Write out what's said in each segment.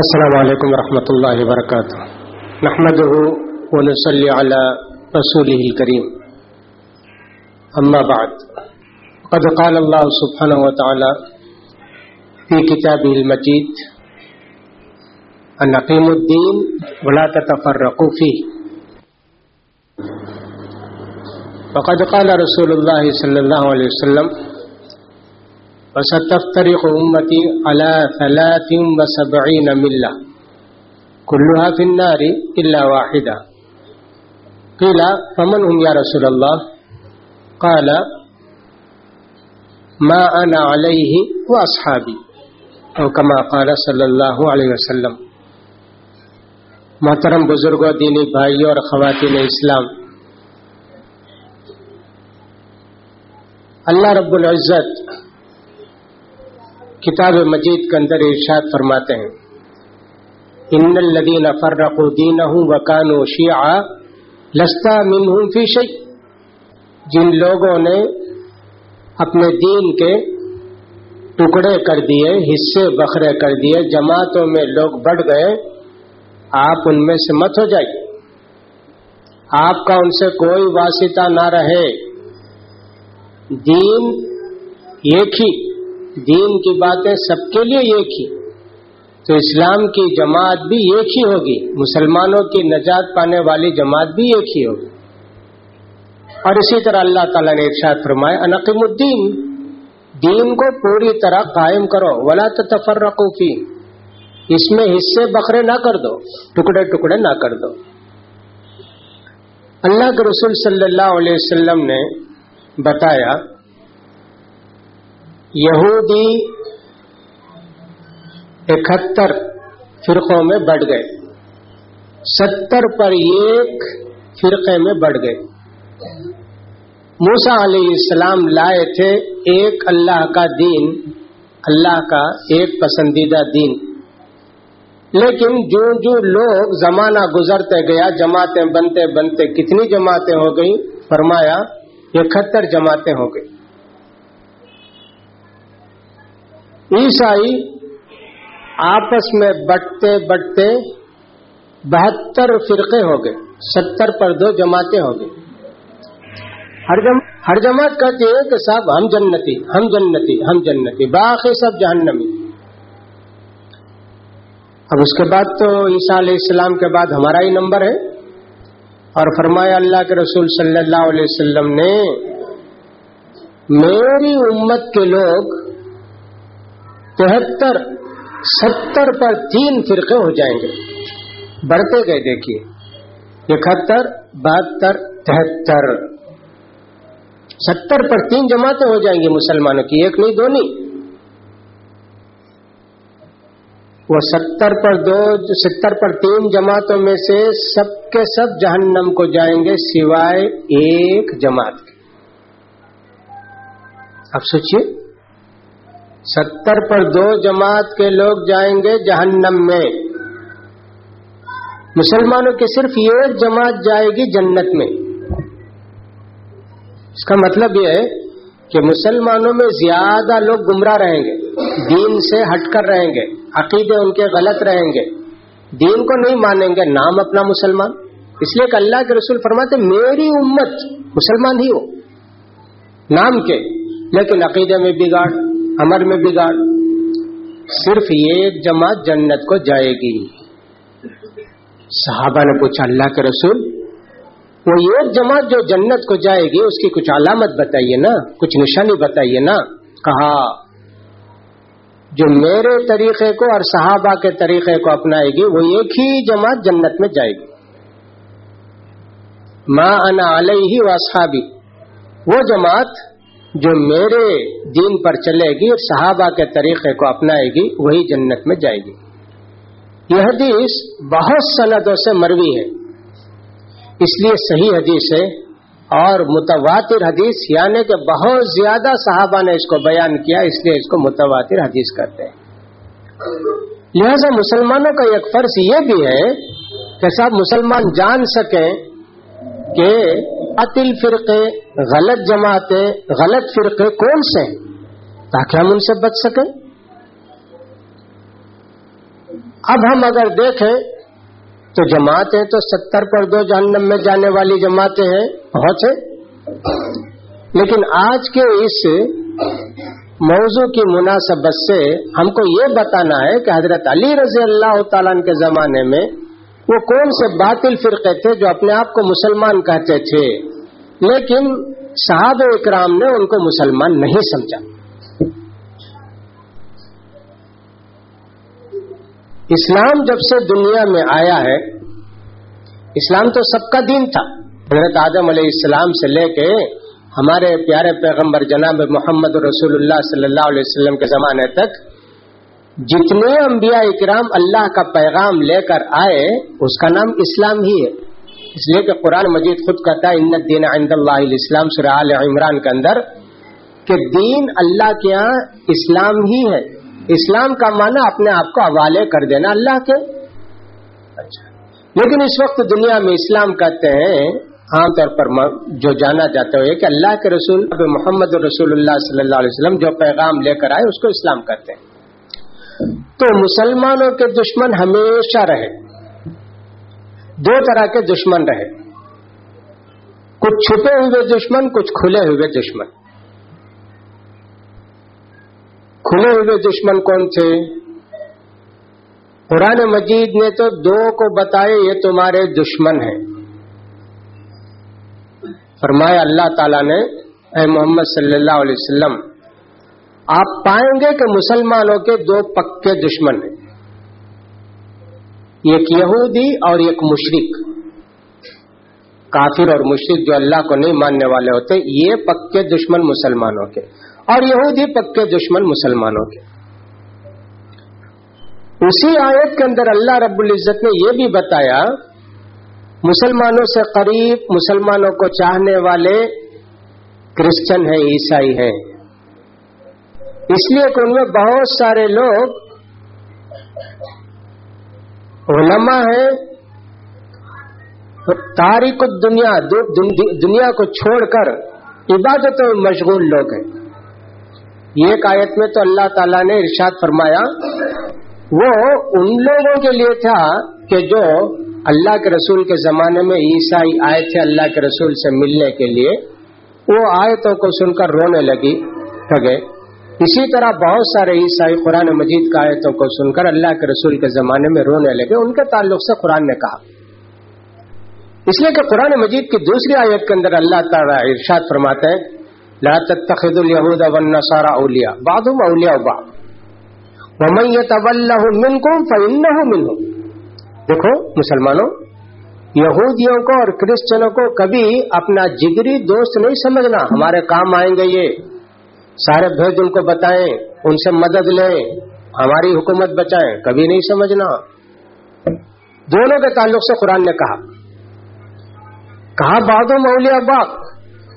السلام علیکم ورحمۃ اللہ وبرکاتہ۔ نحمد ونصلي على رسوله الكريم أما بعد، قد قال الله سبحانه وتعالى في كتابه المجيد أن أقيموا الدين ولا تتفرقوا فيه وقد قال رسول الله صلى الله عليه وسلم وستفترق أمتي على ثلاث وسبعين ملة كلها في النار إلا واحدة. قيل، فمن هم يا رسول الله؟ قال، ما أنا عليه وأصحابي. أو كما قال صلى الله عليه وسلم. محترم بزرگوں دینی بھائیوں اور خواتین اسلام. اللہ رب العزت کتاب مجید کے اندر ارشاد فرماتے ہیں، ان الدین فرق دین وکان و شیعہ، لستا من فی شی جن لوگوں نے اپنے دین کے ٹکڑے کر دیے، حصے بکھرے کر دیے، جماعتوں میں لوگ بڑھ گئے، آپ ان میں سے مت ہو جائیے۔ آپ کا ان سے کوئی واسطہ نہ رہے۔ دین ایک ہی۔ دین کی باتیں سب کے لیے ایک ہی۔ تو اسلام کی جماعت بھی ایک ہی ہوگی، مسلمانوں کی نجات پانے والی جماعت بھی ایک ہی ہوگی۔ اور اسی طرح اللہ تعالیٰ نے ارشاد فرمایا انقیم الدین، دین کو پوری طرح قائم کرو، ولا تفر فی اس میں حصے بکرے نہ کر دو، ٹکڑے ٹکڑے نہ کر دو۔ اللہ کے رسول صلی اللہ علیہ وسلم نے بتایا یہودی اکہتر فرقوں میں بڑھ گئے۔ ستر پر ایک فرقے میں بڑھ گئے۔ موسا علیہ السلام لائے تھے ایک اللہ کا دین، اللہ کا ایک پسندیدہ دین۔ لیکن جو جو لوگ زمانہ گزرتے گیا، جماعتیں بنتے بنتے کتنی جماعتیں ہو گئی فرمایا، اکہتر جماعتیں ہو گئی عیسائی آپس میں بٹتے بٹتے بہتر فرقے ہو گئے، ستر پر دو جماعتیں ہو گئی ہر جم... ہر جماعت کہتی ہے کہ صاحب ہم جنتی ہم جنتی ہم جنتی، باقی سب جہنمی۔ اب اس کے بعد تو عیسیٰ علیہ السلام کے بعد ہمارا ہی نمبر ہے۔ اور فرمایا اللہ کے رسول صلی اللہ علیہ وسلم نے، میری امت کے لوگ تہتر، ستر پر تین فرقے ہو جائیں گے۔ بڑھتے گئے، دیکھیے۔ اکہتر، بہتر، تہتر۔ ستر پر تین جماعتیں ہو جائیں گی مسلمانوں کی، ایک نہیں، دو نہیں۔ وہ ستر پر دو، ستر پر تین جماعتوں میں سے سب کے سب جہنم کو جائیں گے سوائے ایک جماعت کے۔ اب سوچیے ستر پر دو جماعت کے لوگ جائیں گے جہنم میں۔ مسلمانوں کی صرف ایک جماعت جائے گی جنت میں۔ اس کا مطلب یہ ہے کہ مسلمانوں میں زیادہ لوگ گمراہ رہیں گے، دین سے ہٹ کر رہیں گے، عقیدے ان کے غلط رہیں گے۔ دین کو نہیں مانیں گے، نام اپنا مسلمان۔ اس لیے کہ اللہ کے رسول فرماتے میری امت مسلمان ہی ہو، نام کے، لیکن عقیدے میں بگاڑ۔ عمر میں بگاڑ صرف ایک جماعت جنت کو جائے گی۔ صحابہ نے پوچھا، اللہ کے رسول، وہ ایک جماعت جو جنت کو جائے گی، اس کی کچھ علامت بتائیے نا، کچھ نشانی بتائیے نا۔ کہا، جو میرے طریقے کو اور صحابہ کے طریقے کو اپنائے گی، وہ ایک ہی جماعت جنت میں جائے گی۔ ماں انا علیہ و صحابی وہ جماعت جو میرے دین پر چلے گی اور صحابہ کے طریقے کو اپنائے گی، وہی جنت میں جائے گی۔ یہ حدیث بہت سندوں سے مروی ہے۔ اس لیے صحیح حدیث ہے اور متواتر حدیث یعنی کہ بہت زیادہ صحابہ نے اس کو بیان کیا، اس لیے اس کو متواتر حدیث کرتے ہیں۔ لہذا مسلمانوں کا ایک فرض یہ بھی ہے کہ صاحب مسلمان جان سکیں کہ عطل فرقے غلط جماعتیں، غلط فرقے کون سے ہیں؟ تاکہ ہم ان سے بچ سکیں۔ اب ہم اگر دیکھیں تو جماعتیں تو ستر پر دو جہنم میں جانے والی جماعتیں ہیں، بہت ہیں لیکن آج کے اس موضوع کی مناسبت سے ہم کو یہ بتانا ہے کہ حضرت علی رضی اللہ تعالیٰ کے زمانے میں وہ کون سے باطل فرقے تھے جو اپنے آپ کو مسلمان کہتے تھے؟ لیکن صحاب اکرام نے ان کو مسلمان نہیں سمجھا۔ اسلام جب سے دنیا میں آیا ہے، اسلام تو سب کا دین تھا۔ حضرت آدم علیہ السلام سے لے کے ہمارے پیارے پیغمبر جناب محمد رسول اللہ صلی اللہ علیہ وسلم کے زمانے تک جتنے انبیاء اکرام اللہ کا پیغام لے کر آئے، اس کا نام اسلام ہی ہے۔ اس لیے کہ قرآن مجید خود کہتا ہے، ان دین عند اللہ اسلام سرال عمران کے اندر، کہ دین اللہ کے یہاں اسلام ہی ہے۔ اسلام کا معنی اپنے آپ کو حوالے کر دینا اللہ کے۔ اچھا۔ لیکن اس وقت دنیا میں اسلام کہتے ہیں، عام طور پر جو جانا جاتا ہے، کہ اللہ کے رسول، محمد رسول اللہ صلی اللہ علیہ وسلم جو پیغام لے کر آئے، اس کو اسلام کرتے ہیں۔ تو مسلمانوں کے دشمن ہمیشہ رہے۔ دو طرح کے دشمن رہے۔ کچھ چھپے ہوئے دشمن، کچھ کھلے ہوئے دشمن۔ کھلے ہوئے دشمن کون تھے؟ قرآن مجید نے تو دو کو بتائے، یہ تمہارے دشمن ہیں۔ فرمایا، اللہ تعالیٰ نے، اے محمد صلی اللہ علیہ وسلم آپ پائیں گے کہ مسلمانوں کے دو پکے دشمن ہیں۔ ایک یہودی اور ایک مشرق کافر اور مشرق جو اللہ کو نہیں ماننے والے ہوتے، یہ پکے دشمن مسلمانوں کے۔ اور یہودی پکے دشمن مسلمانوں کے۔ اسی آیت کے اندر اللہ رب العزت نے یہ بھی بتایا، مسلمانوں سے قریب مسلمانوں کو چاہنے والے کرسچن ہیں، عیسائی ہیں۔ اس لیے کہ ان میں بہت سارے لوگ علماء ہیں، تاریخ دنیا دنیا کو چھوڑ کر عبادتوں میں مشغول لوگ ہیں۔ یہ آیت میں تو اللہ تعالیٰ نے ارشاد فرمایا، وہ ان لوگوں کے لیے تھا کہ جو اللہ کے رسول کے زمانے میں عیسائی آئے تھے اللہ کے رسول سے ملنے کے لیے، وہ آیتوں کو سن کر رونے لگی لگے اسی طرح بہت سارے عیسائی قرآن مجید کا آیتوں کو سن کر اللہ کے رسول کے زمانے میں رونے لگے۔ ان کے تعلق سے قرآن نے کہا۔ اس لیے کہ قرآن مجید کی دوسری آیت کے اندر اللہ تعالیٰ ارشاد فرماتے ہیں، لا تتخذ اليهود والنصارى اولياء بعضهم اولياء بعض۔ ومن يتولهم منكم فانه منهم۔ دیکھو مسلمانوں، یہودیوں کو اور کرسچنوں کو کبھی اپنا جگری دوست نہیں سمجھنا۔ ہمارے کام آئیں گے یہ۔ سارے بھید ان کو بتائیں، ان سے مدد لیں، ہماری حکومت بچائیں، کبھی نہیں سمجھنا۔ دونوں کے تعلق سے قرآن نے کہا۔ کہا بادو مولیا باغ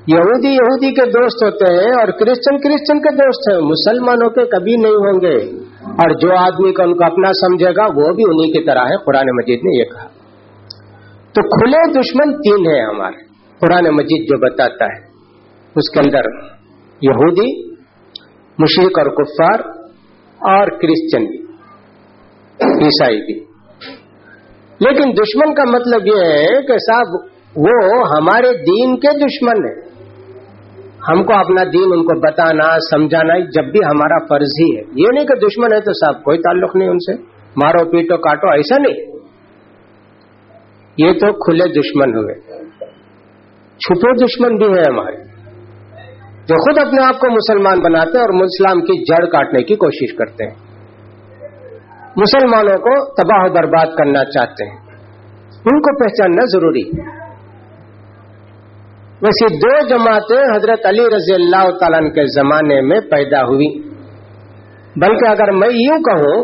یہودی یہودی کے دوست ہوتے ہیں اور کرسچن کرسچن کے دوست ہیں، مسلمانوں کے کبھی نہیں ہوں گے۔ اور جو آدمی کا ان کو اپنا سمجھے گا، وہ بھی انہی کی طرح ہے، قرآن مجید نے یہ کہا۔ تو کھلے دشمن تین ہیں ہمارے، قرآن مجید جو بتاتا ہے، اس کے اندر یہودی مشرق اور کفار اور کرسچن بھی عیسائی بھی۔ لیکن دشمن کا مطلب یہ ہے کہ صاحب، وہ ہمارے دین کے دشمن ہیں۔ ہم کو اپنا دین، ان کو بتانا، سمجھانا، جب بھی ہمارا فرض ہی ہے۔ یہ نہیں کہ دشمن ہے تو صاحب، کوئی تعلق نہیں ان سے۔ مارو، پیٹو، کاٹو، ایسا نہیں۔ یہ تو کھلے دشمن ہوئے۔ چھپے دشمن بھی ہیں ہمارے۔ جو خود اپنے آپ کو مسلمان بناتے ہیں اور مسلم کی جڑ کاٹنے کی کوشش کرتے ہیں۔ مسلمانوں کو تباہ و برباد کرنا چاہتے ہیں۔ ان کو پہچاننا ضروری ہے۔ ویسے دو جماعتیں حضرت علی رضی اللہ تعالیٰ کے زمانے میں پیدا ہوئی بلکہ اگر میں یوں کہوں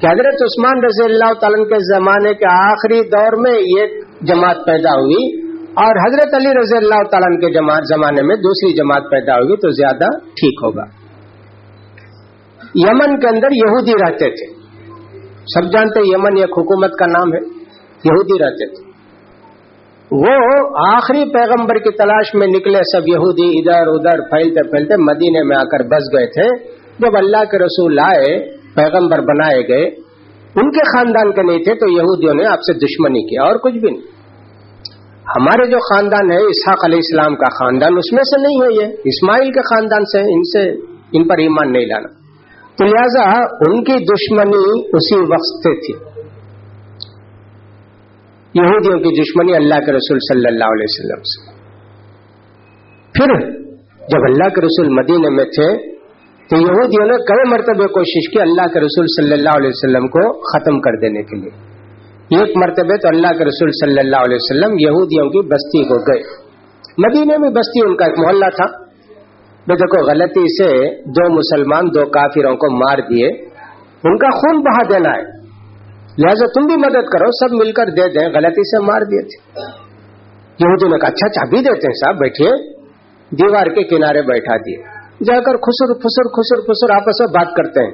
کہ حضرت عثمان رضی اللہ تعالیٰ کے زمانے کے آخری دور میں یہ جماعت پیدا ہوئی اور حضرت علی رضی اللہ تعالیٰ کے جماعت زمانے میں دوسری جماعت پیدا ہوئی تو زیادہ ٹھیک ہوگا۔ یمن کے اندر یہودی رہتے تھے۔ سب جانتے یمن ایک حکومت کا نام ہے۔ یہودی رہتے تھے۔ وہ آخری پیغمبر کی تلاش میں نکلے، سب یہودی ادھر ادھر پھیلتے پھیلتے مدینے میں آ کر بس گئے تھے۔ جب اللہ کے رسول آئے، پیغمبر بنائے گئے، ان کے خاندان کے نہیں تھے تو یہودیوں نے آپ سے دشمنی کی اور کچھ بھی نہیں۔ ہمارے جو خاندان ہے اسحاق علیہ السلام کا خاندان، اس میں سے نہیں ہے یہ۔ اسماعیل کے خاندان سے ان سے، ان پر ایمان نہیں لانا۔ تو لہذا ان کی دشمنی اسی وقت سے تھی۔ یہودیوں کی دشمنی اللہ کے رسول صلی اللہ علیہ وسلم سے۔ پھر جب اللہ کے رسول مدینے میں تھے، تو یہودیوں نے کئی مرتبہ کوشش کی اللہ کے رسول صلی اللہ علیہ وسلم کو ختم کر دینے کے لیے۔ ایک مرتبہ تو اللہ کے رسول صلی اللہ علیہ وسلم یہودیوں کی بستی کو گئے۔ مدینے میں بستی ان کا ایک محلہ تھا۔ دیکھو غلطی سے دو مسلمان، دو کافروں کو مار دیے۔ ان کا خون بہا دینا ہے۔ لہذا تم بھی مدد کرو، سب مل کر دے دیں۔ غلطی سے مار دیے تھے۔ یہودیوں نے کہا اچھا اچھا بھی دیتے ہیں صاحب، بیٹھیے۔ دیوار کے کنارے بیٹھا دیے۔ جا کر خسر خسر خسر خسر، آپس میں بات کرتے ہیں۔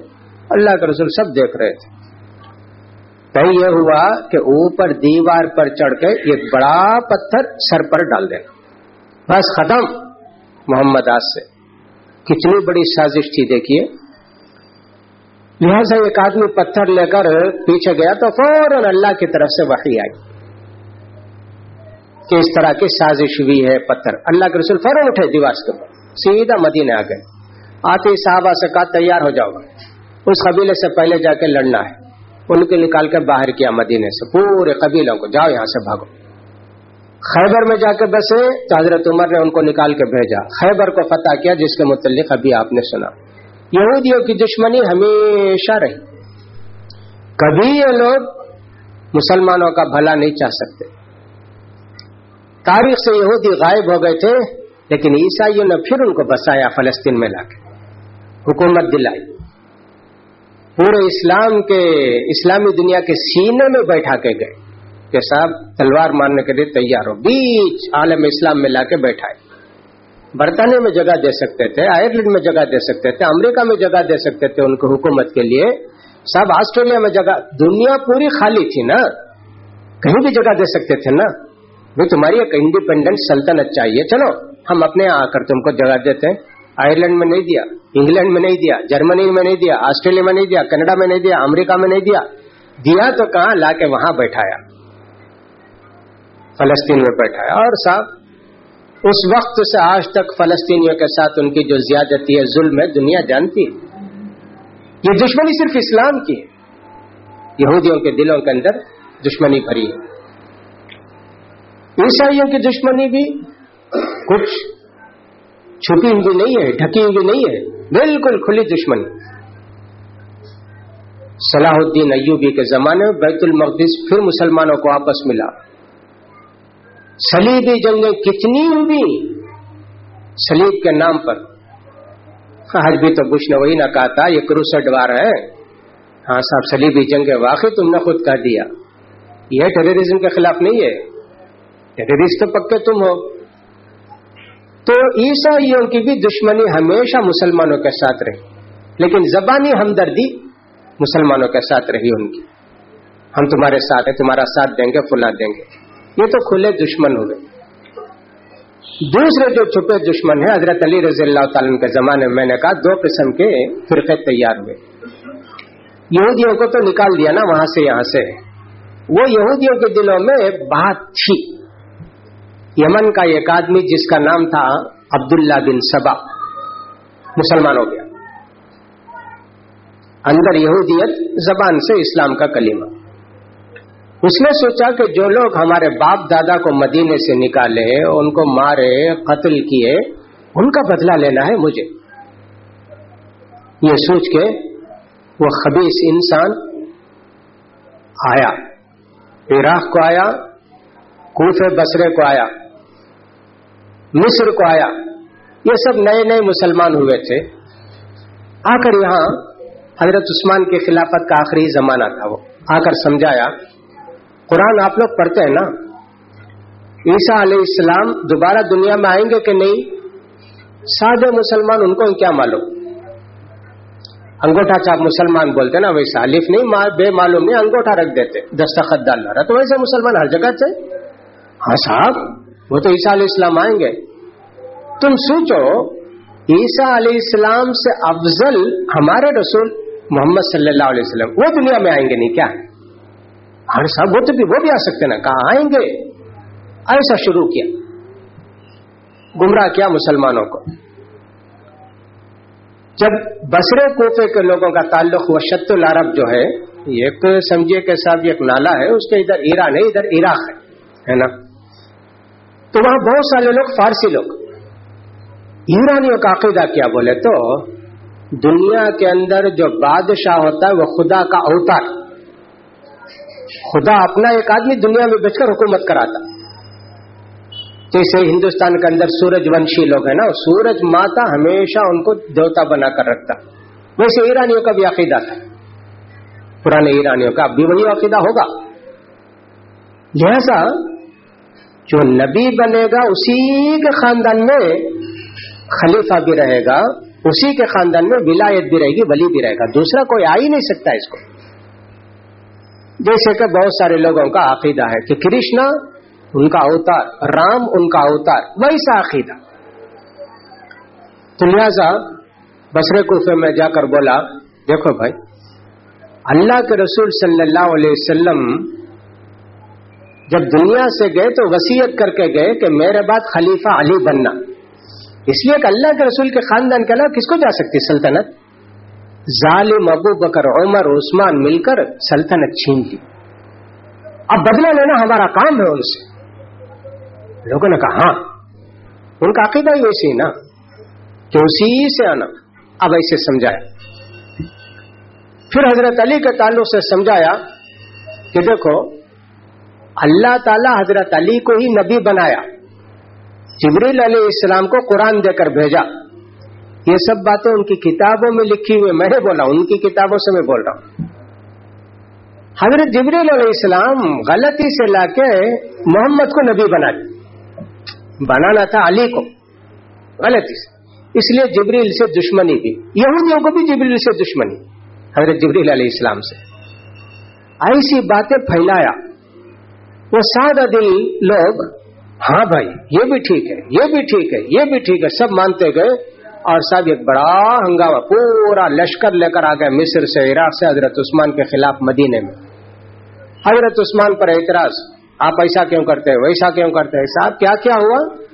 اللہ کے رسول سب دیکھ رہے تھے۔ تو یہ ہوا کہ اوپر دیوار پر چڑھ کے ایک بڑا پتھر سر پر ڈال دینا بس ختم محمد آج سے کتنی بڑی سازش تھی دیکھیے لہذا ایک آدمی پتھر لے کر پیچھے گیا تو فوراً اللہ کی طرف سے وحی آئی کہ اس طرح کی سازش ہوئی ہے پتھر اللہ کے رسول فوراً اٹھے دیوار کے اوپر سیدھا مدینے آ گئے آتے صحابہ سے کہا تیار ہو جاؤ اس قبیلے سے پہلے جا کے لڑنا ہے ان کو نکال کے باہر کیا مدینے سے، پورے قبیلوں کو، جاؤ یہاں سے بھاگو۔ خیبر میں جا کے بسے، تو حضرت عمر نے ان کو نکال کے بھیجا۔ خیبر کو فتح کیا، جس کے متعلق ابھی آپ نے سنا۔ یہودیوں کی دشمنی ہمیشہ رہی۔ کبھی یہ لوگ مسلمانوں کا بھلا نہیں چاہ سکتے۔ تاریخ سے یہودی غائب ہو گئے تھے، لیکن عیسائیوں نے پھر ان کو بسایا فلسطین میں لا کے۔ حکومت دلائی۔ پورے اسلام کے اسلامی دنیا کے سینے میں بیٹھا کے گئے کہ صاحب تلوار مارنے کے لیے تیار ہو، بیچ عالم اسلام میں لا کے بیٹھائے برطانیہ میں جگہ دے سکتے تھے، آئرلینڈ میں جگہ دے سکتے تھے، امریکہ میں جگہ دے سکتے تھے ان کو حکومت کے لیے۔ سب آسٹریلیا میں جگہ، دنیا پوری خالی تھی نا۔ کہیں بھی جگہ دے سکتے تھے نا۔ وہ تمہاری ایک انڈیپینڈنٹ سلطنت چاہیے۔ چلو، ہم اپنے آ کر تم کو جگہ دیتے ہیں۔ آئرلینڈ میں نہیں دیا انگلینڈ میں نہیں دیا جرمنی میں نہیں دیا آسٹریلیا میں نہیں دیا کینیڈا میں نہیں دیا امریکہ میں نہیں دیا. دیا تو کہاں لا کے وہاں بیٹھایا؟ فلسطین میں بیٹھایا. اور صاحب، اس وقت سے آج تک فلسطینیوں کے ساتھ ان کی جو زیادتی ہے، ظلم ہے، دنیا جانتی ہے. یہ دشمنی صرف اسلام کی ہے. یہودیوں کے دلوں کے اندر دشمنی بھری ہے. عیسائیوں کی دشمنی بھی کچھ چھپی ہوئی نہیں ہے، ڈھکی ہوئی نہیں ہے۔ بالکل کھلی دشمنی۔ صلاح الدین ایوبی کے زمانے میں بیت المقدس پھر مسلمانوں کو آپس ملا۔ سلیبی جنگیں کتنی ہوئی؟ سلیب کے نام پر۔ آج بھی تو کچھ نے وہی نہ کہا تھا، یہ کروسٹ وار ہے۔ ہاں صاحب سلیبی جنگ واقعی تم نے خود کہہ دیا۔ یہ ٹیررزم کے خلاف نہیں ہے۔ ٹیررسٹ تو پکے تم ہو۔ تو عیسائیوں کی بھی دشمنی ہمیشہ مسلمانوں کے ساتھ رہی۔ لیکن زبانی ہمدردی مسلمانوں کے ساتھ رہی ان کی۔ ہم تمہارے ساتھ ہیں، تمہارا ساتھ دیں گے فلا دیں گے۔ یہ تو کھلے دشمن ہو گئے۔ دوسرے جو چھپے دشمن ہیں، حضرت علی رضی اللہ تعالیٰ کے زمانے میں میں نے کہا، دو قسم کے فرقے تیار ہوئے۔ یہودیوں کو تو نکال دیا نا، وہاں سے یہاں سے۔ وہ یہودیوں کے دلوں میں بات تھی یمن کا ایک آدمی جس کا نام تھا عبداللہ بن سبا، مسلمان ہو گیا۔ اندر یہودیت زبان سے اسلام کا کلمہ۔ اس نے سوچا کہ جو لوگ ہمارے باپ دادا کو مدینے سے نکالے، ان کو مارے، قتل کیے، ان کا بدلہ لینا ہے مجھے۔ یہ سوچ کے وہ خبیص انسان آیا، عراق کو آیا کوفے بسرے کو آیا۔ مصر کو آیا۔ یہ سب نئے نئے مسلمان ہوئے تھے۔ آ کر یہاں حضرت عثمان کے خلافت کا آخری زمانہ تھا وہ۔ آ کر سمجھایا۔ قرآن آپ لوگ پڑھتے ہیں نا؟ عیسیٰ علیہ السلام دوبارہ دنیا میں آئیں گے کہ نہیں؟ سادے مسلمان ان کو کیا معلوم؟ انگوٹھا چاپ مسلمان بولتے نا ویسا۔ الف نہیں بے معلوم نہیں، انگوٹھا رکھ دیتے۔ دستخط ڈالنا۔ رہا تو ویسے مسلمان ہر جگہ سے ہاں صاحب وہ تو عیسیٰ علیہ السلام آئیں گے۔ تم سوچو، عیسیٰ علیہ السلام سے افضل ہمارے رسول محمد صلی اللہ علیہ وسلم، وہ دنیا میں آئیں گے نہیں کیا؟ ہر صاحب وہ تو بھی وہ بھی آ سکتے نا، کہاں آئیں گے؟ ایسا شروع کیا۔ گمراہ کیا مسلمانوں کو۔ جب بسرے کوفے کے لوگوں کا تعلق ہوا شت العرب جو ہے ایک سمجھے کے ساتھ ایک نالا ہے، اس کے ادھر ایران ہے، ادھر عراق ہے نا؟ تو وہاں بہت سارے لوگ فارسی لوگ. ایرانیوں کا عقیدہ کیا بولے تو، دنیا کے اندر جو بادشاہ ہوتا ہے وہ خدا کا اوتار. خدا اپنا ایک آدمی دنیا میں بیچ کر حکومت کراتا. جیسے ہندوستان کے اندر سورج ونشی لوگ ہیں نا، سورج ماتا ہمیشہ ان کو دیوتا بنا کر رکھتا. ویسے ایرانیوں کا بھی عقیدہ تھا. پرانے ایرانیوں کا اب بھی وہی عقیدہ ہوگا. لہذا جو نبی بنے گا اسی کے خاندان میں خلیفہ بھی رہے گا، اسی کے خاندان میں ولایت بھی رہے گی، ولی بھی رہے گا۔ دوسرا کوئی آ ہی نہیں سکتا اس کو۔ جیسے کہ بہت سارے لوگوں کا عقیدہ ہے کہ کرشنا ان کا اوتار، رام ان کا اوتار، ویسا عقیدہ۔ تو لہذا بسرے کوفے میں جا کر بولا، دیکھو بھائی، اللہ کے رسول صلی اللہ علیہ وسلم جب دنیا سے گئے تو وسیعت کر کے گئے کہ میرے بعد خلیفہ علی بننا۔ اس لیے کہ اللہ کے رسول کے خاندان کے علاوہ کس کو جا سکتی سلطنت؟ ظالم ابو بکر، عمر، عثمان مل کر سلطنت چھین لی۔ اب بدلہ لینا ہمارا کام ہے ان سے۔ لوگوں نے کہا ہاں ان کا عقیدہ ہی ویسی نا کہ اسی سے آنا۔ اب ایسے سمجھایا پھر حضرت علی کے تعلق سے سمجھایا کہ دیکھو اللہ تعالی حضرت علی کو ہی نبی بنایا۔ جبریل علیہ السلام کو قرآن دے کر بھیجا۔ یہ سب باتیں ان کی کتابوں میں لکھی ہوئی، میں نے بولا ان کی کتابوں سے میں بول رہا ہوں۔ حضرت جبریل علیہ السلام غلطی سے لا کے محمد کو نبی بنا بنانا تھا علی کو۔ غلطی سے۔ اس لیے جبریل سے دشمنی بھی یہودیوں کو بھی جبریل سے دشمنی۔ حضرت جبریل علیہ السلام سے۔ ایسی باتیں پھیلایا۔ وہ سادہ دل لوگ ہاں بھائی، یہ بھی ٹھیک ہے، یہ بھی ٹھیک ہے، یہ بھی ٹھیک ہے، سب مانتے گئے۔ اور سب ایک بڑا ہنگامہ، پورا لشکر لے کر آ گئے مصر سے، عراق سے، حضرت عثمان کے خلاف مدینے میں۔ حضرت عثمان پر اعتراض، آپ ایسا کیوں کرتے ہیں ویسا کیوں کرتے ہیں صاحب، کیا کیا ہوا؟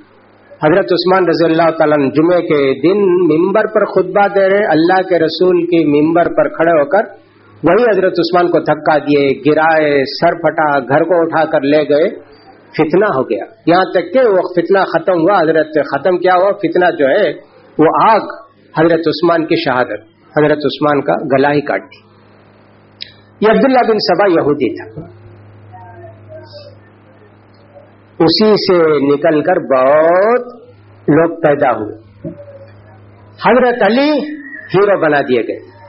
حضرت عثمان رضی اللہ تعالیٰ جمعے کے دن ممبر پر خطبہ دے رہے، اللہ کے رسول کی ممبر پر کھڑے ہو کر وہی حضرت عثمان کو دھکا دیے، گرائے، سر پھٹا، گھر کو اٹھا کر لے گئے، فتنہ ہو گیا۔ یہاں تک کہ وہ فتنہ ختم ہوا، حضرت ختم کیا ہوا؟ فتنہ جو ہے، وہ آگ حضرت عثمان کی شہادت، حضرت عثمان کا گلا ہی کاٹ دی یہ عبداللہ بن سبا یہودی تھا۔ اسی سے نکل کر بہت لوگ پیدا ہوئے۔ حضرت علی ہیرو بنا دیے گئے۔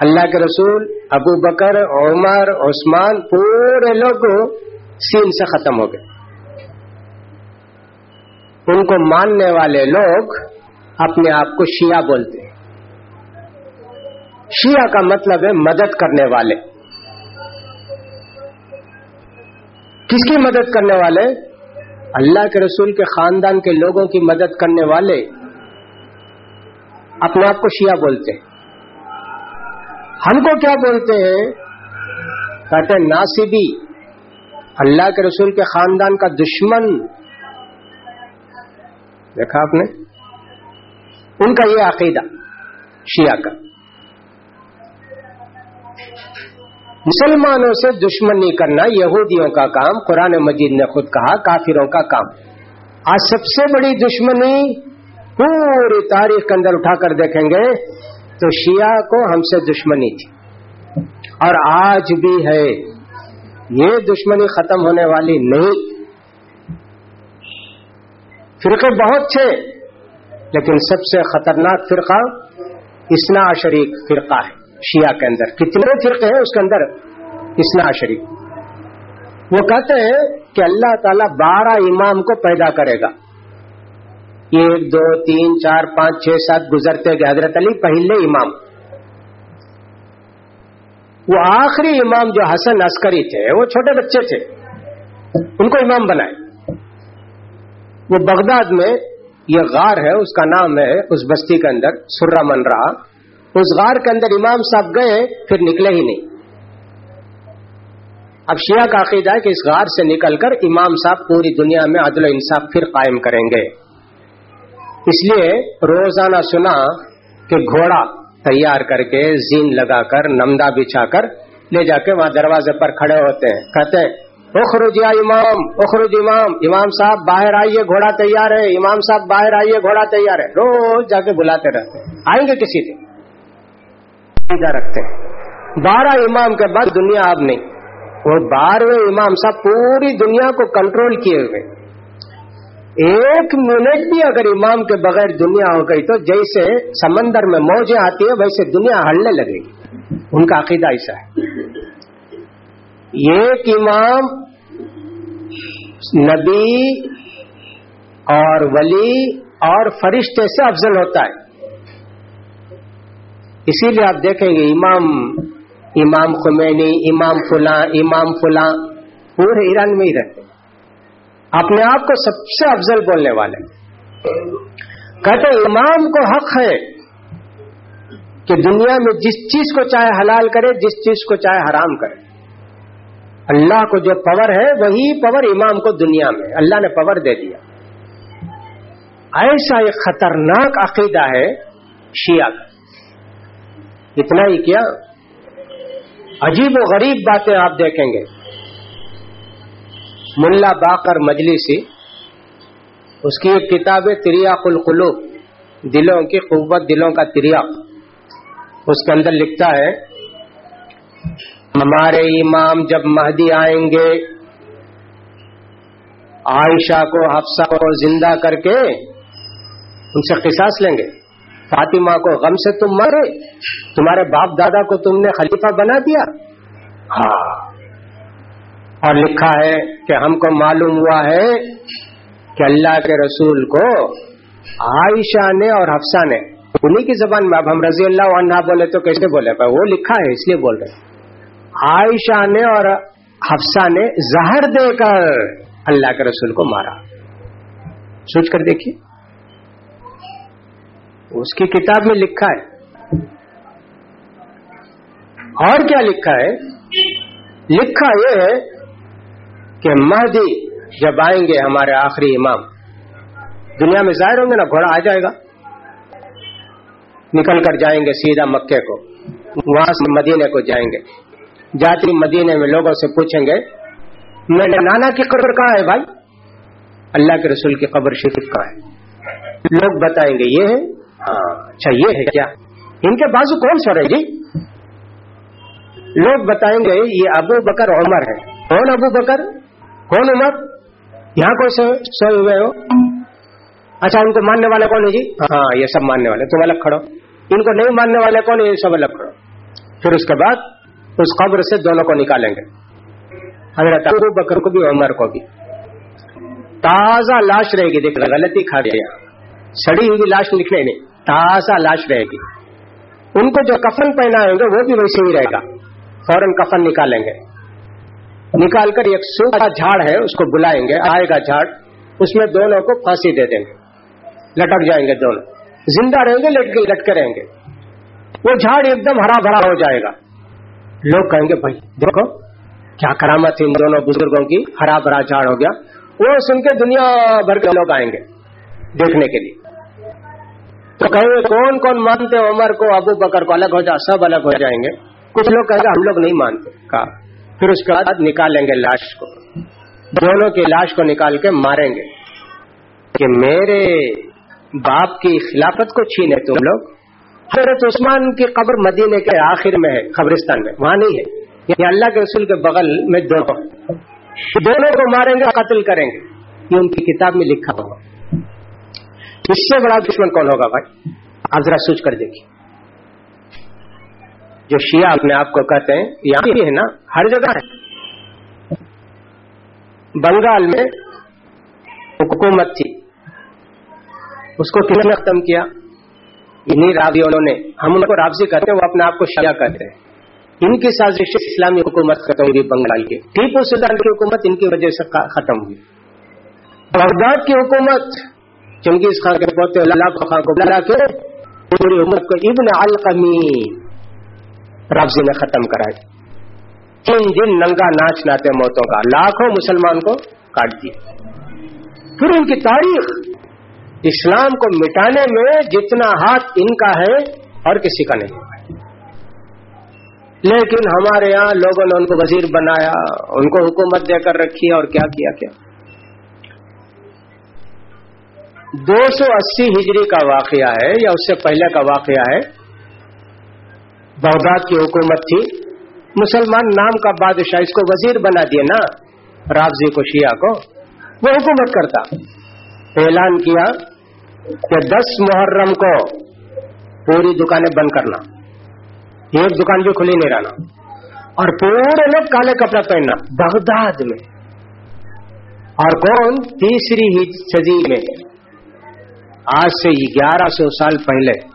اللہ کے رسول، ابو بکر، عمر، عثمان، پورے لوگ سین سے ختم ہو گئے۔ ان کو ماننے والے لوگ اپنے آپ کو شیعہ بولتے ہیں۔ شیعہ کا مطلب ہے مدد کرنے والے۔ کس کی مدد کرنے والے؟ اللہ کے رسول کے خاندان کے لوگوں کی مدد کرنے والے اپنے آپ کو شیعہ بولتے ہیں۔ ہم کو کیا بولتے ہیں؟ کہتے ہیں ناصبی، اللہ کے رسول کے خاندان کا دشمن۔ دیکھا آپ نے؟ ان کا یہ عقیدہ، شیعہ کا۔ مسلمانوں سے دشمنی کرنا یہودیوں کا کام، قرآن مجید نے خود کہا، کافروں کا کام۔ آج سب سے بڑی دشمنی پوری تاریخ کے اندر اٹھا کر دیکھیں گے تو شیعہ کو ہم سے دشمنی تھی۔ اور آج بھی ہے۔ یہ دشمنی ختم ہونے والی نہیں۔ فرقے بہت تھے، لیکن سب سے خطرناک فرقہ اسنا شریک فرقہ ہے۔ شیعہ کے اندر۔ کتنے فرقے ہیں اس کے اندر؟ اسنا شریک۔ وہ کہتے ہیں کہ اللہ تعالی بارہ امام کو پیدا کرے گا۔ ایک، دو، تین، چار، پانچ، چھ، سات گزرتے گئے۔ حضرت علی پہلے امام۔ وہ آخری امام جو حسن عسکری تھے، وہ چھوٹے بچے تھے۔ ان کو امام بنائے۔ وہ بغداد میں یہ غار ہے، اس کا نام ہے اس بستی کے اندر سرا من رہا۔ اس غار کے اندر امام صاحب گئے، پھر نکلے ہی نہیں۔ اب شیعہ کا عقیدہ ہے کہ اس غار سے نکل کر امام صاحب پوری دنیا میں عدل و انصاف پھر قائم کریں گے۔ اس لیے روزانہ سنا کہ گھوڑا تیار کر کے زین لگا کر نمدا بچھا کر لے جا کے وہاں دروازے پر کھڑے ہوتے ہیں۔ کہتے ہیں، اخرج یا امام، اخرج امام امام صاحب باہر آئیے، گھوڑا تیار ہے، امام صاحب باہر آئیے، گھوڑا تیار ہے۔ روز جا کے بلاتے رہتے ہیں۔ آئیں گے کسی دن۔ رکھتے ہیں۔ بارہ امام کے بعد دنیا اب نہیں۔ وہ بارہویں امام صاحب پوری دنیا کو کنٹرول کیے ہوئے۔ ایک منٹ بھی اگر امام کے بغیر دنیا ہو گئی تو جیسے سمندر میں موجیں آتی ہیں، ویسے دنیا ہلنے لگے گی۔ ان کا عقیدہ ایسا ہے۔ ایک امام نبی اور ولی اور فرشتے سے افضل ہوتا ہے۔ اسی لیے آپ دیکھیں گے امام امام خمینی، امام فلاں امام فلاں، پورے ایران میں ہی رہتے ہیں۔ اپنے آپ کو سب سے افضل بولنے والے کہتے امام کو حق ہے کہ دنیا میں جس چیز کو چاہے حلال کرے، جس چیز کو چاہے حرام کرے۔ اللہ کو جو پور ہے، وہی پور امام کو دنیا میں۔ اللہ نے پور دے دیا۔ ایسا ایک خطرناک عقیدہ ہے شیعہ کا۔ اتنا ہی کیا۔ عجیب و غریب باتیں آپ دیکھیں گے۔ ملا باقر مجلسی، اس کی ایک کتاب ہے تریا القلوب، دلوں کی قوت، دلوں کا تریا اس کے اندر لکھتا ہے، ہمارے امام جب مہدی آئیں گے، عائشہ کو، حفصہ کو زندہ کر کے ان سے قصاص لیں گے۔ فاطمہ کو، غم سے تم مرے، تمہارے باپ دادا کو تم نے خلیفہ بنا دیا۔ ہاں۔ اور لکھا ہے کہ ہم کو معلوم ہوا ہے کہ اللہ کے رسول کو عائشہ نے اور حفصہ نے انہیں کی زبان میں، اب ہم رضی اللہ عنہ بولے تو کیسے بولے؟ وہ لکھا ہے، اس لیے بول رہے عائشہ نے اور حفصہ نے زہر دے کر اللہ کے رسول کو مارا۔ سوچ کر دیکھیے۔ اس کی کتاب میں لکھا ہے۔ اور کیا لکھا ہے؟ لکھا یہ ہے کہ مہدی جب آئیں گے ہمارے آخری امام۔ دنیا میں ظاہر ہوں گے نا، گھوڑا آ جائے گا۔ نکل کر جائیں گے سیدھا مکے کو۔ وہاں سے مدینے کو جائیں گے۔ جاتی مدینے میں لوگوں سے پوچھیں گے میرے نانا کی قبر کہاں ہے بھائی؟ اللہ کے رسول کی قبر شریف کہاں ہے؟ لوگ بتائیں گے، یہ ہے۔ ہاں اچھا یہ ہے کیا؟ ان کے بازو کون سو رہے جی؟ لوگ بتائیں گے، یہ ابو بکر عمر ہے کون ابو بکر؟ کون عمر یہاں کوئی سوئے ہوئے ہو؟ اچھا ان کو ماننے والے کون ہے جی؟ ہاں یہ سب ماننے والے، تم الگ کھڑو۔ ان کو نہیں ماننے والے کون یہ سب الگ کھڑو۔ پھر اس کے بعد اس قبر سے دونوں کو نکالیں گے۔ حضرت ابو بکر کو بھی، عمر کو بھی۔ تازہ لاش رہے گی، دیکھ، غلطی کھا گیا۔ سڑی ہوئی لاش نکلے نہیں، تازہ لاش رہے گی۔ ان کو جو کفن پہنا گے، وہ بھی ویسے ہی رہے گا۔ فوراً کفن نکالیں گے۔ نکال کر ایک سوکھا جھاڑ ہے، اس کو بلائیں گے، آئے گا جھاڑ، اس میں دونوں کو پھانسی دے دیں گے۔ لٹک جائیں گے دونوں۔ زندہ رہیں گے لٹ لٹکے رہیں گے۔ وہ جھاڑ ایک دم ہرا بھرا ہو جائے گا۔ لوگ کہیں گے، بھائی، دیکھو، کیا کرامت ان دونوں بزرگوں کی، ہرا بھرا جھاڑ ہو گیا۔ وہ سن کے دنیا بھر کے لوگ آئیں گے دیکھنے کے لیے۔ تو کہیں گے، کون کون مانتے؟ عمر کو، ابو بکر کو، الگ ہو جا، سب الگ ہو جائیں گے۔ کچھ لوگ کہیں گے، ہم لوگ نہیں مانتے۔ کہا پھر اس کے بعد نکالیں گے لاش کو۔ دونوں کی لاش کو نکال کے ماریں گے۔ کہ میرے باپ کی خلافت کو چھینے تم لوگ۔ حضرت عثمان کی قبر مدینے کے آخر میں ہے، قبرستان میں، وہاں نہیں ہے۔ یہ اللہ کے رسول کے بغل میں دونوں دونوں کو ماریں گے، قتل کریں گے۔ یہ ان کی کتاب میں لکھا ہوگا اس سے بڑا دشمن کون ہوگا بھائی؟ آپ ذرا سوچ کر دیکھیے۔ جو شیعہ اپنے آپ کو کہتے ہیں، یہاں بھی ہے نا، ہر جگہ ہے۔ بنگال میں حکومت تھی۔ اس کو کس نے ختم کیا؟ انہیں راویوں نے۔ ہم ان کو رابضی کہتے ہیں، وہ اپنے آپ کو شیعہ کہتے ہیں۔ ان کی سازش اسلامی حکومت ختم ہوئی بنگال کی۔ ٹیپو سلطان کی حکومت ان کی وجہ سے ختم ہوئی۔ بغداد کی حکومت، چنگیز خان کے پوتے، اللہ خان کو بلا کے، پوری امت کو ابن القمی رفظی نے ختم کرائے تین دن ننگا ناچ ناتے موتوں کا لاکھوں مسلمان کو کاٹ دیا۔ پھر ان کی تاریخ، اسلام کو مٹانے میں جتنا ہاتھ ان کا ہے اور کسی کا نہیں۔ لیکن ہمارے یہاں لوگوں نے ان کو وزیر بنایا، ان کو حکومت دے کر رکھی اور کیا کیا کیا۔ دو سو اسی ہجری کا واقعہ ہے یا اس سے پہلے کا واقعہ ہے بغداد کی حکومت تھی۔ مسلمان نام کا بادشاہ اس کو وزیر بنا دیے نا رافضی کو شیعہ کو۔ وہ حکومت کرتا۔ اعلان کیا کہ دس محرم کو پوری دکانیں بند کرنا۔ ایک دکان بھی کھلی نہیں رہنا۔ اور پورے لوگ کالے کپڑا پہننا۔ بغداد میں۔ اور کون؟ تیسری ہی صدی میں۔ آج سے گیارہ سو سال پہلے۔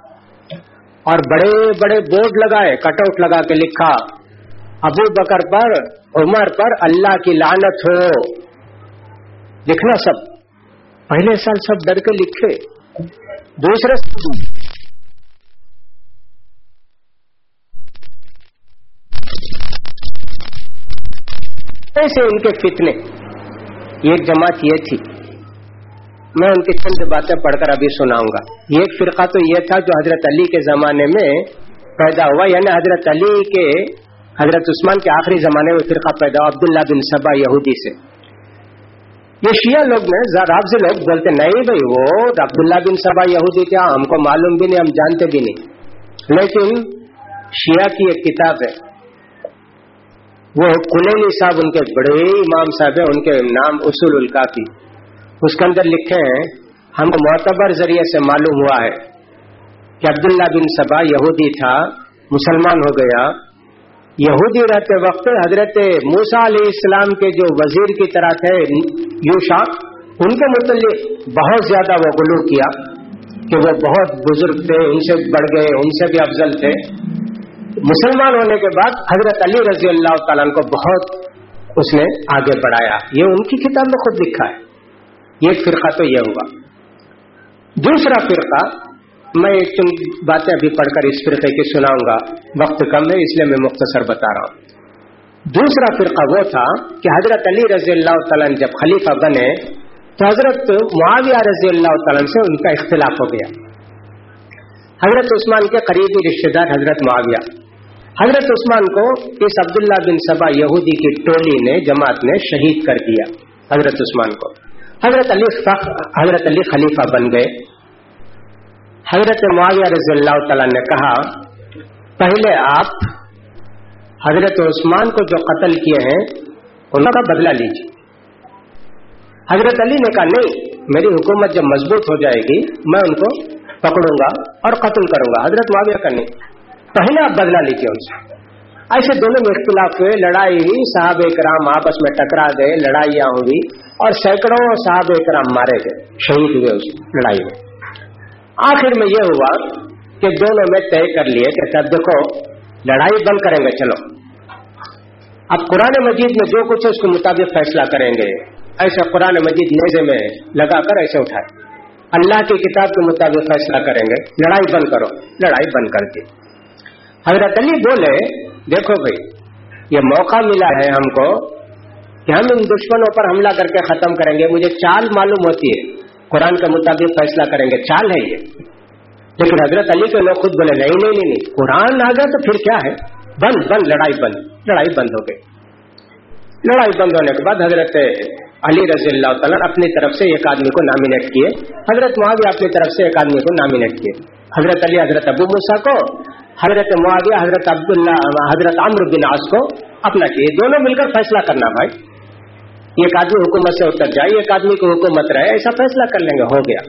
اور بڑے بڑے بورڈ لگائے، کٹ آؤٹ لگا کے لکھا، ابو بکر پر، عمر پر اللہ کی لانت ہو۔ لکھنا سب۔ پہلے سال سب ڈر کے لکھے۔ دوسرے سے ان کے فتنے۔ ایک جماعت یہ تھی۔ میں ان کی چند باتیں پڑھ کر ابھی سناؤں گا۔ ایک فرقہ تو یہ تھا جو حضرت علی کے زمانے میں پیدا ہوا یعنی حضرت علی کے، حضرت عثمان کے آخری زمانے میں فرقہ پیدا ہوا، عبداللہ بن سبا یہودی سے۔ یہ شیعہ لوگ نے لوگ بولتے، نہیں بھائی، وہ عبداللہ بن سبا یہودی کیا ہم کو معلوم بھی نہیں، ہم جانتے بھی نہیں۔ لیکن شیعہ کی ایک کتاب ہے۔ وہ کلینی صاحب، ان کے بڑے امام صاحب ہیں، ان کے نام اصول الکافی اس کے اندر لکھے ہیں، ہم کو معتبر ذریعے سے معلوم ہوا ہے کہ عبداللہ بن سبا یہودی تھا، مسلمان ہو گیا۔ یہودی رہتے وقت حضرت موسا علیہ السلام کے جو وزیر کی طرح تھے یوشا ان کے متعلق بہت زیادہ وہ غلو کیا کہ وہ بہت بزرگ تھے، ان سے بڑھ گئے، ان سے بھی افضل تھے۔ مسلمان ہونے کے بعد حضرت علی رضی اللہ تعالیٰ کو بہت اس نے آگے بڑھایا۔ یہ ان کی کتاب میں خود لکھا ہے۔ ایک فرقہ تو یہ ہوا دوسرا فرقہ، میں ایک چند باتیں ابھی پڑھ کر اس فرقے کی سناؤں گا، وقت کم ہے اس لیے میں مختصر بتا رہا ہوں۔ دوسرا فرقہ وہ تھا کہ حضرت علی رضی اللہ تعالیٰ جب خلیفہ بنے، تو حضرت معاویہ رضی اللہ تعالیٰ سے ان کا اختلاف ہو گیا۔ حضرت عثمان کے قریبی رشتے دار حضرت معاویہ۔ حضرت عثمان کو اس عبداللہ بن سبا یہودی کی ٹولی نے، جماعت نے شہید کر دیا، حضرت عثمان کو۔ حضرت علی حضرت علی خلیفہ بن گئے۔ حضرت معاویہ رضی اللہ تعالی نے کہا، پہلے آپ حضرت عثمان کو جو قتل کیے ہیں، ان کا بدلہ لیجیے حضرت علی نے کہا، نہیں، میری حکومت جب مضبوط ہو جائے گی، میں ان کو پکڑوں گا اور قتل کروں گا۔ حضرت معاویہ کا نہیں، پہلے آپ بدلا لیجیے ان سے۔ ایسے دونوں میں اختلاف ہوئے، لڑائی ہوئی صاحب کرام آپس میں ٹکرا گئے، لڑائیاں ہوئی اور سینکڑوں صاحب کرام مارے گئے، شہید ہوئے اس لڑائی میں۔ آخر میں یہ ہوا کہ دونوں میں طے کر لیے کہ اچھا دیکھو، لڑائی بند کریں گے، چلو۔ اب قرآن مجید میں جو کچھ ہے، اس کے مطابق فیصلہ کریں گے۔ ایسے قرآن مجید نیزے میں لگا کر ایسے اٹھائے۔ اللہ کی کتاب کے مطابق فیصلہ کریں گے، لڑائی بند کرو، لڑائی بند کر دی حضرت علی بولے دیکھو بھائی، یہ موقع ملا ہے ہم کو کہ ہم ان دشمنوں پر حملہ کر کے ختم کریں گے۔ مجھے چال معلوم ہوتی ہے۔ قرآن کے مطابق فیصلہ کریں گے۔ چال ہے یہ۔ لیکن حضرت علی کے لوگ خود بولے، نہیں نہیں نہیں قرآن آ گیا تو پھر کیا ہے؟ بند بند، لڑائی بند۔ لڑائی بند ہو گئی۔ لڑائی بند ہونے کے بعد حضرت علی رضی اللہ تعالیٰ اپنی طرف سے ایک آدمی کو نامینیٹ کیے۔ حضرت معاویہ اپنی طرف سے ایک آدمی کو نامینیٹ کیے۔ حضرت علی، حضرت ابو موسا کو حضرت معاویہ، حضرت عبداللہ حضرت عمر بن آس کو اپنا چاہیے دونوں مل کر فیصلہ کرنا بھائی۔ ایک آدمی حکومت سے اتر جائے، ایک آدمی کو حکومت رہے، ایسا فیصلہ کر لیں گے، ہو گیا۔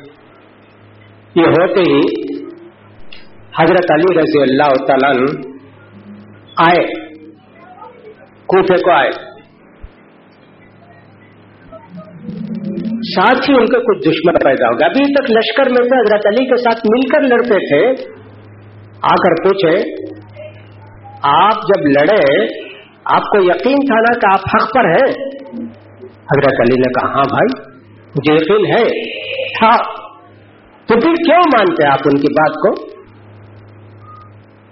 یہ ہوتے ہی حضرت علی رضی اللہ تعالی آئے، کوفے کو آئے۔ ساتھ ہی ان کے کچھ دشمن پیدا ہو گیا ابھی تک لشکر میں سے حضرت علی کے ساتھ مل کر لڑتے تھے۔ آ کر پوچھے، آپ جب لڑے، آپ کو یقین تھا نا کہ آپ حق پر ہیں؟ حضرت علی نے کہا ہاں بھائی، مجھے یقین ہے۔ تھا۔ تو پھر کیوں مانتے آپ ان کی بات کو؟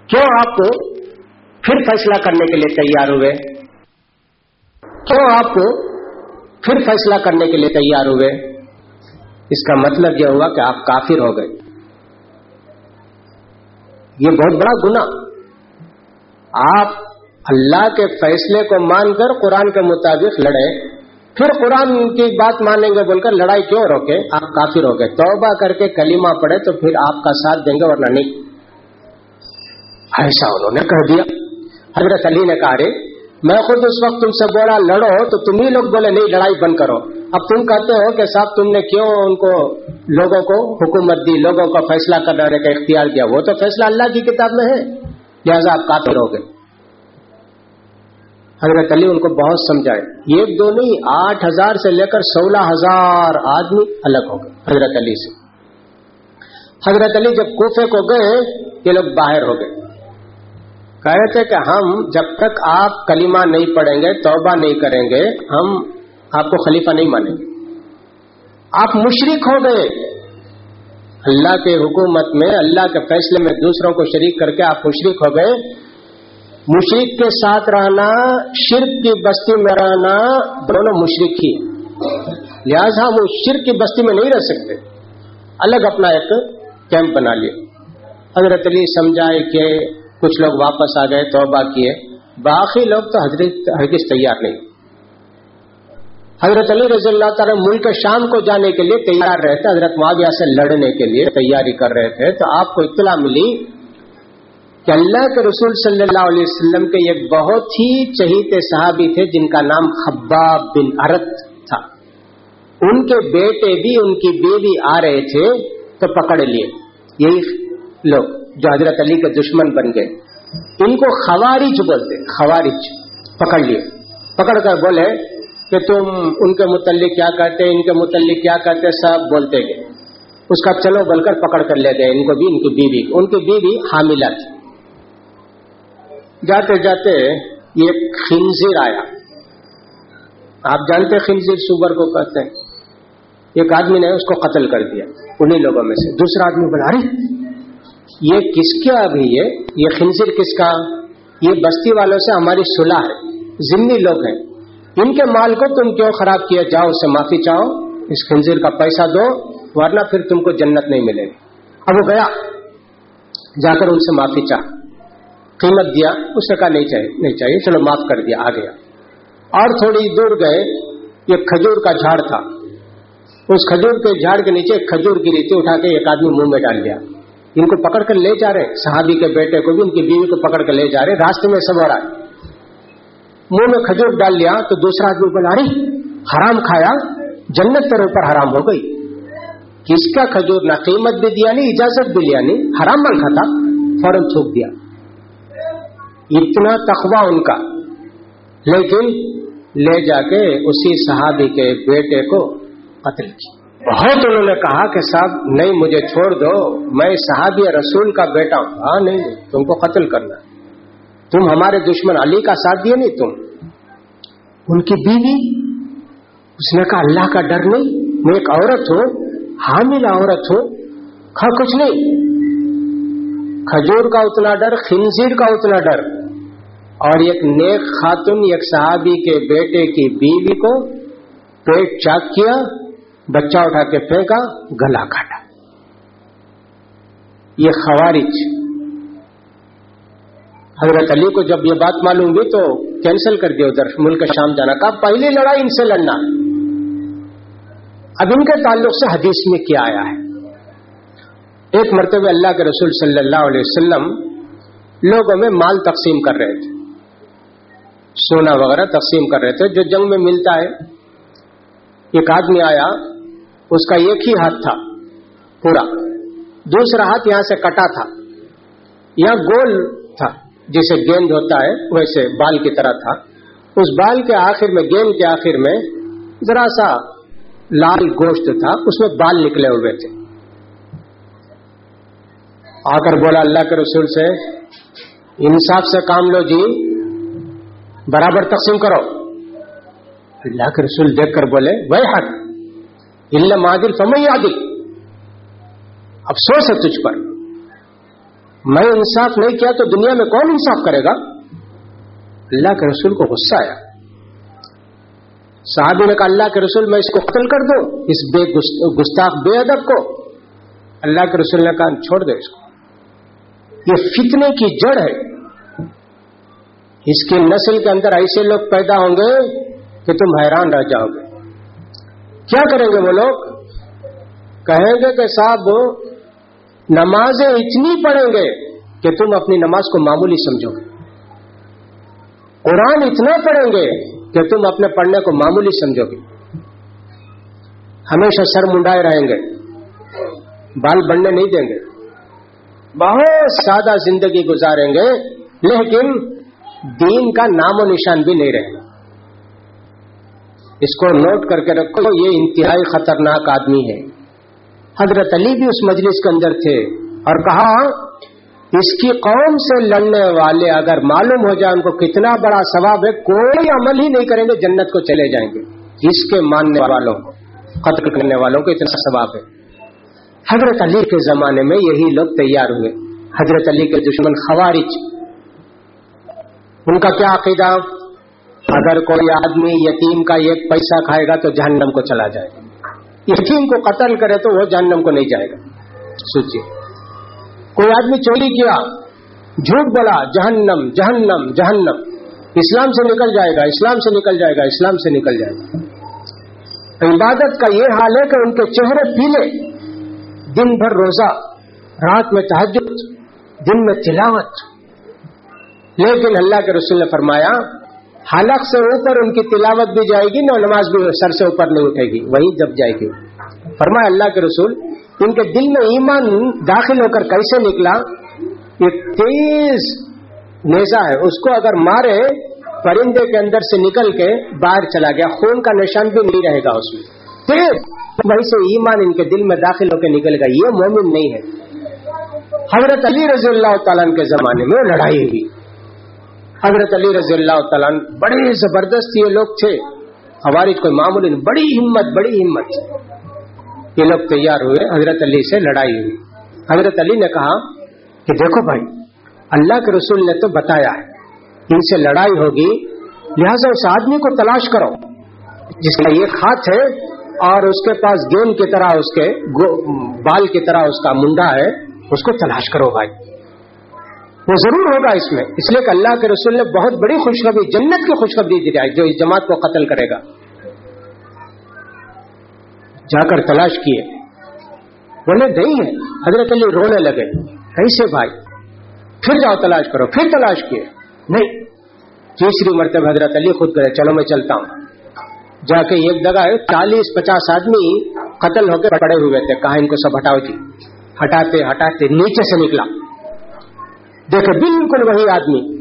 کیوں آپ کو پھر فیصلہ کرنے کے لیے تیار ہوئے؟ کیوں آپ پھر فیصلہ کرنے کے لیے تیار ہوئے؟ اس کا مطلب یہ ہوا کہ آپ کافر ہو گئے۔ یہ بہت بڑا گنا آپ اللہ کے فیصلے کو مان کر قرآن کے مطابق لڑے پھر قرآن کی بات مانیں گے بول کر لڑائی کیوں روکے؟ آپ کافر ہو گئے۔ توبہ کر کے کلمہ پڑے تو پھر آپ کا ساتھ دیں گے، ورنہ نہیں۔ ایسا انہوں نے کہہ دیا۔ حضرت علی نے کہا رہے میں خود اس وقت تم سے بولا، لڑو، تو تم ہی لوگ بولے، نہیں، لڑائی بند کرو۔ اب تم کہتے ہو کہ صاحب، تم نے کیوں ان کو لوگوں کو حکومت دی، لوگوں کا فیصلہ کرنے کا اختیار کیا؟ وہ تو فیصلہ اللہ کی کتاب میں ہے۔ لہذا آپ کافر ہو گئے۔ حضرت علی ان کو بہت سمجھائے۔ ایک دو نہیں آٹھ ہزار سے لے کر سولہ ہزار آدمی الگ ہو گئے، حضرت علی سے۔ حضرت علی جب کوفے کو گئے، یہ لوگ باہر ہو گئے۔ کہہ رہے تھے کہ ہم جب تک آپ کلمہ نہیں پڑھیں گے، توبہ نہیں کریں گے، ہم آپ کو خلیفہ نہیں مانیں گے۔ آپ مشرق ہو گئے۔ اللہ کے حکومت میں، اللہ کے فیصلے میں دوسروں کو شریک کر کے آپ مشرق ہو گئے۔ مشرق کے ساتھ رہنا، شرک کی بستی میں رہنا دونوں مشرق ہی۔ لہذا ہم اس شرک کی بستی میں نہیں رہ سکتے۔ الگ اپنا ایک کیمپ بنا لیے۔ حضرت علی سمجھائے کہ کچھ لوگ واپس آ گئے، توبہ کیے۔ باقی لوگ تو حضرت ہرگز تیار نہیں۔ حضرت علی رضی اللہ تعالیٰ ملک شام کو جانے کے لیے تیار رہے تھے۔ حضرت معاویہ سے لڑنے کے لیے تیاری کر رہے تھے۔ تو آپ کو اطلاع ملی کہ اللہ کے رسول صلی اللہ علیہ وسلم کے ایک بہت ہی چہیتے صحابی تھے جن کا نام خباب بن ارت تھا۔ ان کے بیٹے بھی، ان کی بیوی آ رہے تھے تو پکڑ لیے۔ یہی لوگ۔ جو حضرت علی کے دشمن بن گئے۔ ان کو خوارج بولتے خوارج، پکڑ لیے۔ پکڑ کر بولے کہ تم ان کے متعلق کیا کہتے ان کے متعلق کیا کہتے سب بولتے گئے۔ اس کا چلو بول کر پکڑ کر لے گئے۔ ان کو بھی، ان کی بیوی، ان کی بیوی حاملہ تھی۔ جاتے جاتے یہ خنزیر آیا۔ آپ جانتے خنزیر سوبر کو کہتے ہیں۔ ایک آدمی نے اس کو قتل کر دیا انہیں لوگوں میں سے۔ دوسرا آدمی بلا رہی یہ کس کا ابھی یہ یہ خنزیر کس کا؟ یہ بستی والوں سے ہماری صلح ہے ضمنی لوگ ہیں۔ ان کے مال کو تم کیوں خراب کیا جاؤ؟ اسے معافی چاہو، اس خنزیر کا پیسہ دو، ورنہ پھر تم کو جنت نہیں ملے گی۔ اب وہ گیا، جا کر ان سے معافی چاہ۔ قیمت دیا اس نے کہا نہیں چاہیے نہیں چاہیے، چلو معاف کر دیا، آ گیا۔ اور تھوڑی دور گئے، یہ کھجور کا جھاڑ تھا۔ اس کھجور کے جھاڑ کے نیچے کھجور گری تھی اٹھا کے ایک آدمی منہ میں ڈال دیا۔ ان کو پکڑ کر لے جا رہے صحابی کے بیٹے کو بھی، ان کی بیوی کو پکڑ کر لے جا رہے راستے میں سب ہو منہ میں کھجور ڈال لیا تو دوسرا آدمی بولا رہی حرام کھایا، جنت تیرے اوپر حرام ہو گئی۔ کس کا کھجور؟ نہ قیمت بھی دیا نہیں اجازت بھی لیا نہیں حرام مل کھاتا، فوراً تھوک دیا۔ اتنا تخوا ان کا۔ لیکن لے جا کے اسی صحابی کے بیٹے کو قتل کیا۔ بہت انہوں نے کہا کہ صاحب، نہیں، مجھے چھوڑ دو، میں صحابی رسول کا بیٹا ہوں۔ ہاں نہیں، تم کو قتل کرنا تم ہمارے دشمن علی کا ساتھ دیے نہیں، تم۔ ان کی بیوی، اس نے کہا، اللہ کا ڈر نہیں، میں ایک عورت ہوں، حامل عورت ہوں، کھا کچھ نہیں۔ کھجور کا اتنا ڈر، خنزیر کا اتنا ڈر۔ اور ایک نیک خاتون، ایک صحابی کے بیٹے کی بیوی کو پیٹ چاک کیا۔ بچہ اٹھا کے پھینکا، گلا کاٹا یہ خوارج۔ حضرت علی کو جب یہ بات معلوم ہوئی تو کینسل کر دیا ادھر ملک شام جانا۔ کا پہلی لڑائی ان سے لڑنا۔ اب ان کے تعلق سے حدیث میں کیا آیا ہے؟ ایک مرتبہ اللہ کے رسول صلی اللہ علیہ وسلم لوگوں میں مال تقسیم کر رہے تھے۔ سونا وغیرہ تقسیم کر رہے تھے۔ جو جنگ میں ملتا ہے، ایک آدمی آیا اس کا ایک ہی ہاتھ تھا، پورا۔ دوسرا ہاتھ یہاں سے کٹا تھا، یہاں گول تھا، جسے گیند ہوتا ہے، ویسے بال کی طرح تھا۔ اس بال کے آخر میں، گیند کے آخر میں ذرا سا لال گوشت تھا، اس میں بال نکلے ہوئے تھے۔ آ کر بولا، اللہ کے رسول سے، انصاف سے کام لو جی برابر تقسیم کرو۔ اللہ کے رسول دیکھ کر بولے وہ حق! علم عادل سمئی عادل افسوس ہے تجھ پر۔ میں انصاف نہیں کیا تو دنیا میں کون انصاف کرے گا؟ اللہ کے رسول کو غصہ آیا۔ صحابی نے کہا، اللہ کے رسول، میں اس کو قتل کر دوں، اس بے گستاخ، بے ادب کو۔ اللہ کے رسول نے کہا، چھوڑ دو اس کو۔ یہ فتنے کی جڑ ہے۔ اس کی نسل کے اندر ایسے لوگ پیدا ہوں گے کہ تم حیران رہ جاؤ گے۔ کیا کریں گے وہ لوگ؟ کہیں گے کہ صاحب، نمازیں اتنی پڑھیں گے کہ تم اپنی نماز کو معمولی سمجھو گے۔ قرآن اتنا پڑھیں گے کہ تم اپنے پڑھنے کو معمولی سمجھو گے۔ ہمیشہ سر منڈائے رہیں گے۔ بال بڑھنے نہیں دیں گے۔ بہت سادہ زندگی گزاریں گے، لیکن دین کا نام و نشان بھی نہیں رہے۔ گا اس کو نوٹ کر کے رکھو یہ انتہائی خطرناک آدمی ہے۔ حضرت علی بھی اس مجلس کے اندر تھے اور کہا، اس کی قوم سے لڑنے والے اگر معلوم ہو جائے ان کو کتنا بڑا ثواب ہے، کوئی عمل ہی نہیں کریں گے، جنت کو چلے جائیں گے۔ اس کے ماننے والوں کو، قتل کرنے والوں کو اتنا ثواب ہے۔ حضرت علی کے زمانے میں یہی لوگ تیار ہوئے۔ حضرت علی کے دشمن خوارج۔ ان کا کیا عقیدہ؟ اگر کوئی آدمی یتیم کا ایک پیسہ کھائے گا تو جہنم کو چلا جائے گا۔ یتیم کو قتل کرے تو وہ جہنم کو نہیں جائے گا۔ سوچیے۔ کوئی آدمی چوری کیا، جھوٹ بولا، جہنم جہنم جہنم۔ اسلام سے نکل جائے گا، اسلام سے نکل جائے گا، اسلام سے نکل جائے گا۔ عبادت کا یہ حال ہے کہ ان کے چہرے پیلے، دن بھر روزہ، رات میں تحجد دن میں تلاوت۔ لیکن اللہ کے رسول نے فرمایا حلق سے اوپر ان کی تلاوت بھی جائے گی، نہ نماز بھی سر سے اوپر نہیں اٹھے گی، وہی جب جائے گی۔ فرمایا اللہ کے رسول، ان کے دل میں ایمان داخل ہو کر کیسے نکلا؟ یہ تیز نیزا ہے۔ اس کو اگر مارے، پرندے کے اندر سے نکل کے باہر چلا گیا۔ خون کا نشان بھی نہیں رہے گا اس میں۔ تیز! وہی سے ایمان ان کے دل میں داخل ہو کے نکل گا یہ مومن نہیں ہے۔ حضرت علی رضی اللہ تعالیٰ کے زمانے میں لڑائی ہوئی۔ حضرت علی رضی اللہ تعالیٰ بڑے زبردست یہ لوگ تھے۔ ہماری کوئی معمولی بڑی ہمت بڑی ہمت۔ یہ لوگ تیار ہوئے، حضرت علی سے لڑائی ہوئی۔ حضرت علی نے کہا کہ دیکھو بھائی، اللہ کے رسول نے تو بتایا ہے، ان سے لڑائی ہوگی، لہذا اس آدمی کو تلاش کرو۔ جس کا ایک ہاتھ ہے اور اس کے پاس گیم کی طرح اس کے بال کی طرح اس کا منڈا ہے، اس کو تلاش کرو بھائی۔ وہ ضرور ہوگا اس میں۔ اس لیے کہ اللہ کے رسول نے بہت بڑی خوشخبری، جنت کی خوشخبری دی جائے جو اس جماعت کو قتل کرے گا۔ جا کر تلاش کیے۔ بولے، نہیں ہے۔ حضرت علی رونے لگے۔ کیسے بھائی؟ پھر جاؤ تلاش کرو۔ پھر تلاش کیے۔ نہیں۔ تیسری مرتبہ حضرت علی خود کرے چلو میں چلتا ہوں۔ جا کے ایک جگہ چالیس پچاس آدمی قتل ہو کے پڑے ہوئے تھے۔ کہا ان کو سب ہٹاؤ جی۔ ہٹاتے ہٹاتے، نیچے سے نکلا۔ دیکھے بالکل وہی آدمی۔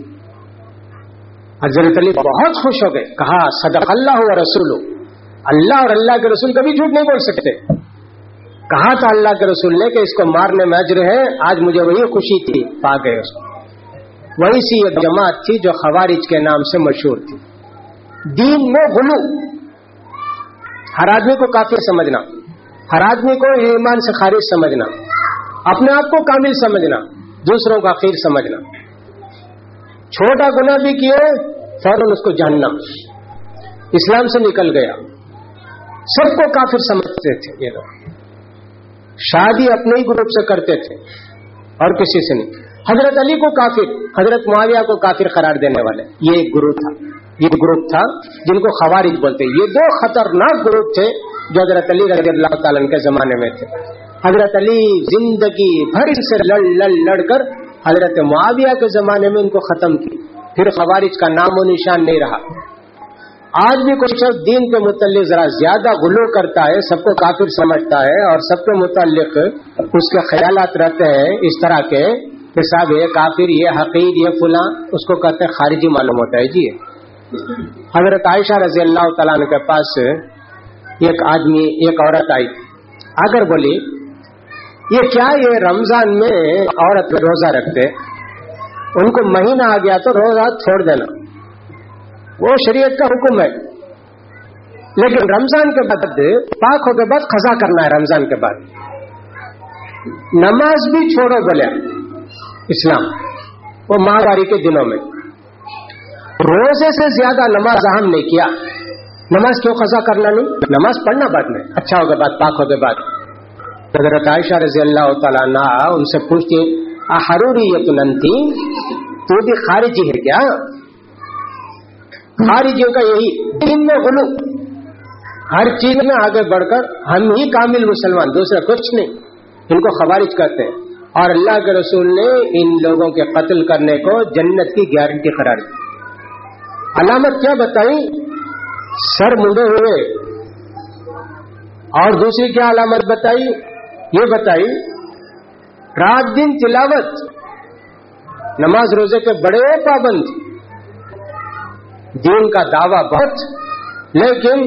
حضرت علی بہت خوش ہو گئے۔ کہا، صدق اللہ و رسول اللہ اور اللہ کے رسول کبھی جھوٹ نہیں بول سکتے۔ کہا تھا اللہ کے رسول نے کہ اس کو مارنے میں اجر ہے، آج مجھے وہی خوشی تھی، پا گئے اس کو۔ وہی سی ایک جماعت تھی جو خوارج کے نام سے مشہور تھی۔ دین میں غلو ہر آدمی کو کافی سمجھنا۔ ہر آدمی کو ایمان سے خارج سمجھنا۔ اپنے آپ کو کامل سمجھنا۔ دوسروں کا خیر سمجھنا۔ چھوٹا گنا بھی کیے، فوراً اس کو جاننا۔ اسلام سے نکل گیا۔ سب کو کافر سمجھتے تھے، یہ لوگ۔ شادی اپنے ہی گروپ سے کرتے تھے، اور کسی سے نہیں۔ حضرت علی کو کافر، حضرت معاویہ کو کافر قرار دینے والے۔ یہ ایک گروپ تھا۔ یہ گروپ تھا جن کو خوارج بولتے۔ یہ دو خطرناک گروپ تھے جو حضرت علی رضی اللہ تعالیٰ کے زمانے میں تھے۔ حضرت علی زندگی بھر سے لڑ لڑ لڑ کر حضرت معاویہ کے زمانے میں ان کو ختم کی۔ پھر خوارج کا نام و نشان نہیں رہا۔ آج بھی کوئی شخص دین کے متعلق ذرا زیادہ غلو کرتا ہے، سب کو کافر سمجھتا ہے اور سب کے متعلق اس کے خیالات رہتے ہیں اس طرح کے کہ صاحب یہ کافر، یہ حقیر، یہ فلاں، اس کو کہتے ہیں خارجی معلوم ہوتا ہے۔ جی۔ حضرت عائشہ رضی اللہ تعالیٰ کے پاس ایک آدمی، ایک عورت آئی۔ اگر بولی یہ کیا یہ رمضان میں عورت روزہ رکھتے؟ ان کو مہینہ آ گیا تو روزہ چھوڑ دینا۔ وہ شریعت کا حکم ہے۔ لیکن رمضان کے بعد پاک ہو کے بعد خزا کرنا ہے رمضان کے بعد۔ نماز بھی چھوڑو بولے۔ اسلام، وہ ماہواری کے دنوں میں۔ روزے سے زیادہ نماز اہم نہیں، کیا؟ نماز کیوں قضا کرنا نہیں؟ نماز پڑھنا بعد میں۔ اچھا ہوگا بات، پاک ہوگا بات حضرت عائشہ رضی اللہ تعالیٰ عنہ ان سے پوچھتی ہروری یہ تو بھی خارجی ہے کیا؟ خارجیوں کا یہی، دین میں غلو۔ ہر چیز میں آگے بڑھ کر ہم ہی کامل مسلمان، دوسرا کچھ نہیں۔ ان کو خوارج کرتے ہیں۔ اور اللہ کے رسول نے ان لوگوں کے قتل کرنے کو جنت کی گارنٹی قرار دی۔ علامت کیا بتائی؟ سر مڈے ہوئے۔ اور دوسری کیا علامت بتائی؟ یہ بتائی، رات دن تلاوت، نماز روزے کے بڑے پابند، دین کا دعویٰ بہت، لیکن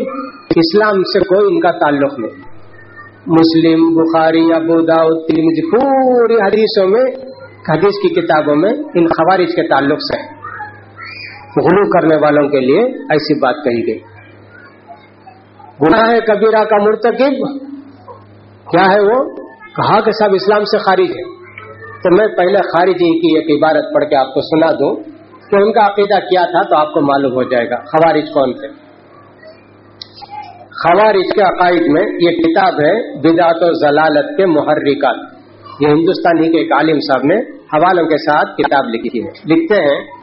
اسلام سے کوئی ان کا تعلق نہیں۔ مسلم، بخاری، ابو داؤد، ترمذی، پوری حدیثوں میں، حدیث کی کتابوں میں ان خوارج کے تعلق سے غلو کرنے والوں کے لیے ایسی بات کہی گئی۔ گناہ کبیرہ کا مرتکب کیا ہے وہ؟ کہا کہ سب اسلام سے خارج ہے۔ تو میں پہلے خارجی کی ایک عبارت پڑھ کے آپ کو سنا دوں۔ کہ ان کا عقیدہ کیا تھا تو آپ کو معلوم ہو جائے گا۔ خوارج کون تھے؟ خوارج کے عقائد میں یہ کتاب ہے بدعت و ضلالت کے محرکات۔ یہ ہندوستانی کے ایک عالم صاحب نے حوالوں کے ساتھ کتاب لکھی ہے لکھتے ہیں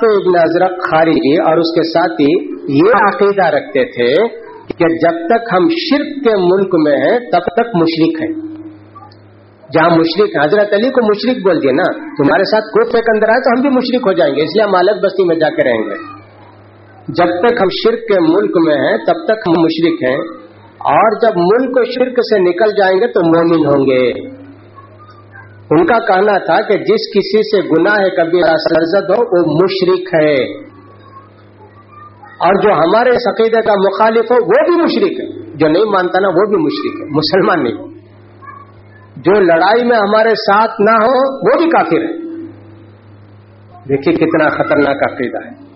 تو ابن ازرق خارجی اور اس کے ساتھی یہ عقیدہ رکھتے تھے کہ جب تک ہم شرک کے ملک میں ہیں، تب تک مشرق ہیں۔ جہاں مشرق حضرت علی کو مشرق بول دیے نا، تمہارے ساتھ کوئی فیک اندر آئے تو ہم بھی مشرق ہو جائیں گے، اس لیے ہم الگ بستی میں جا کے رہیں گے۔ جب تک ہم شرک کے ملک میں ہیں، تب تک ہم مشرق ہیں۔ اور جب ملک شرک سے نکل جائیں گے تو مومن ہوں گے۔ ان کا کہنا تھا کہ جس کسی سے گناہ کبھی سرزد ہو، وہ مشرق ہے۔ اور جو ہمارے عقیدے کا مخالف ہو، وہ بھی مشرق ہے۔ جو نہیں مانتا نا، وہ بھی مشرق ہے۔ مسلمان نہیں۔ جو لڑائی میں ہمارے ساتھ نہ ہو، وہ بھی کافر ہے۔ دیکھیے کتنا خطرناک عقیدہ ہے۔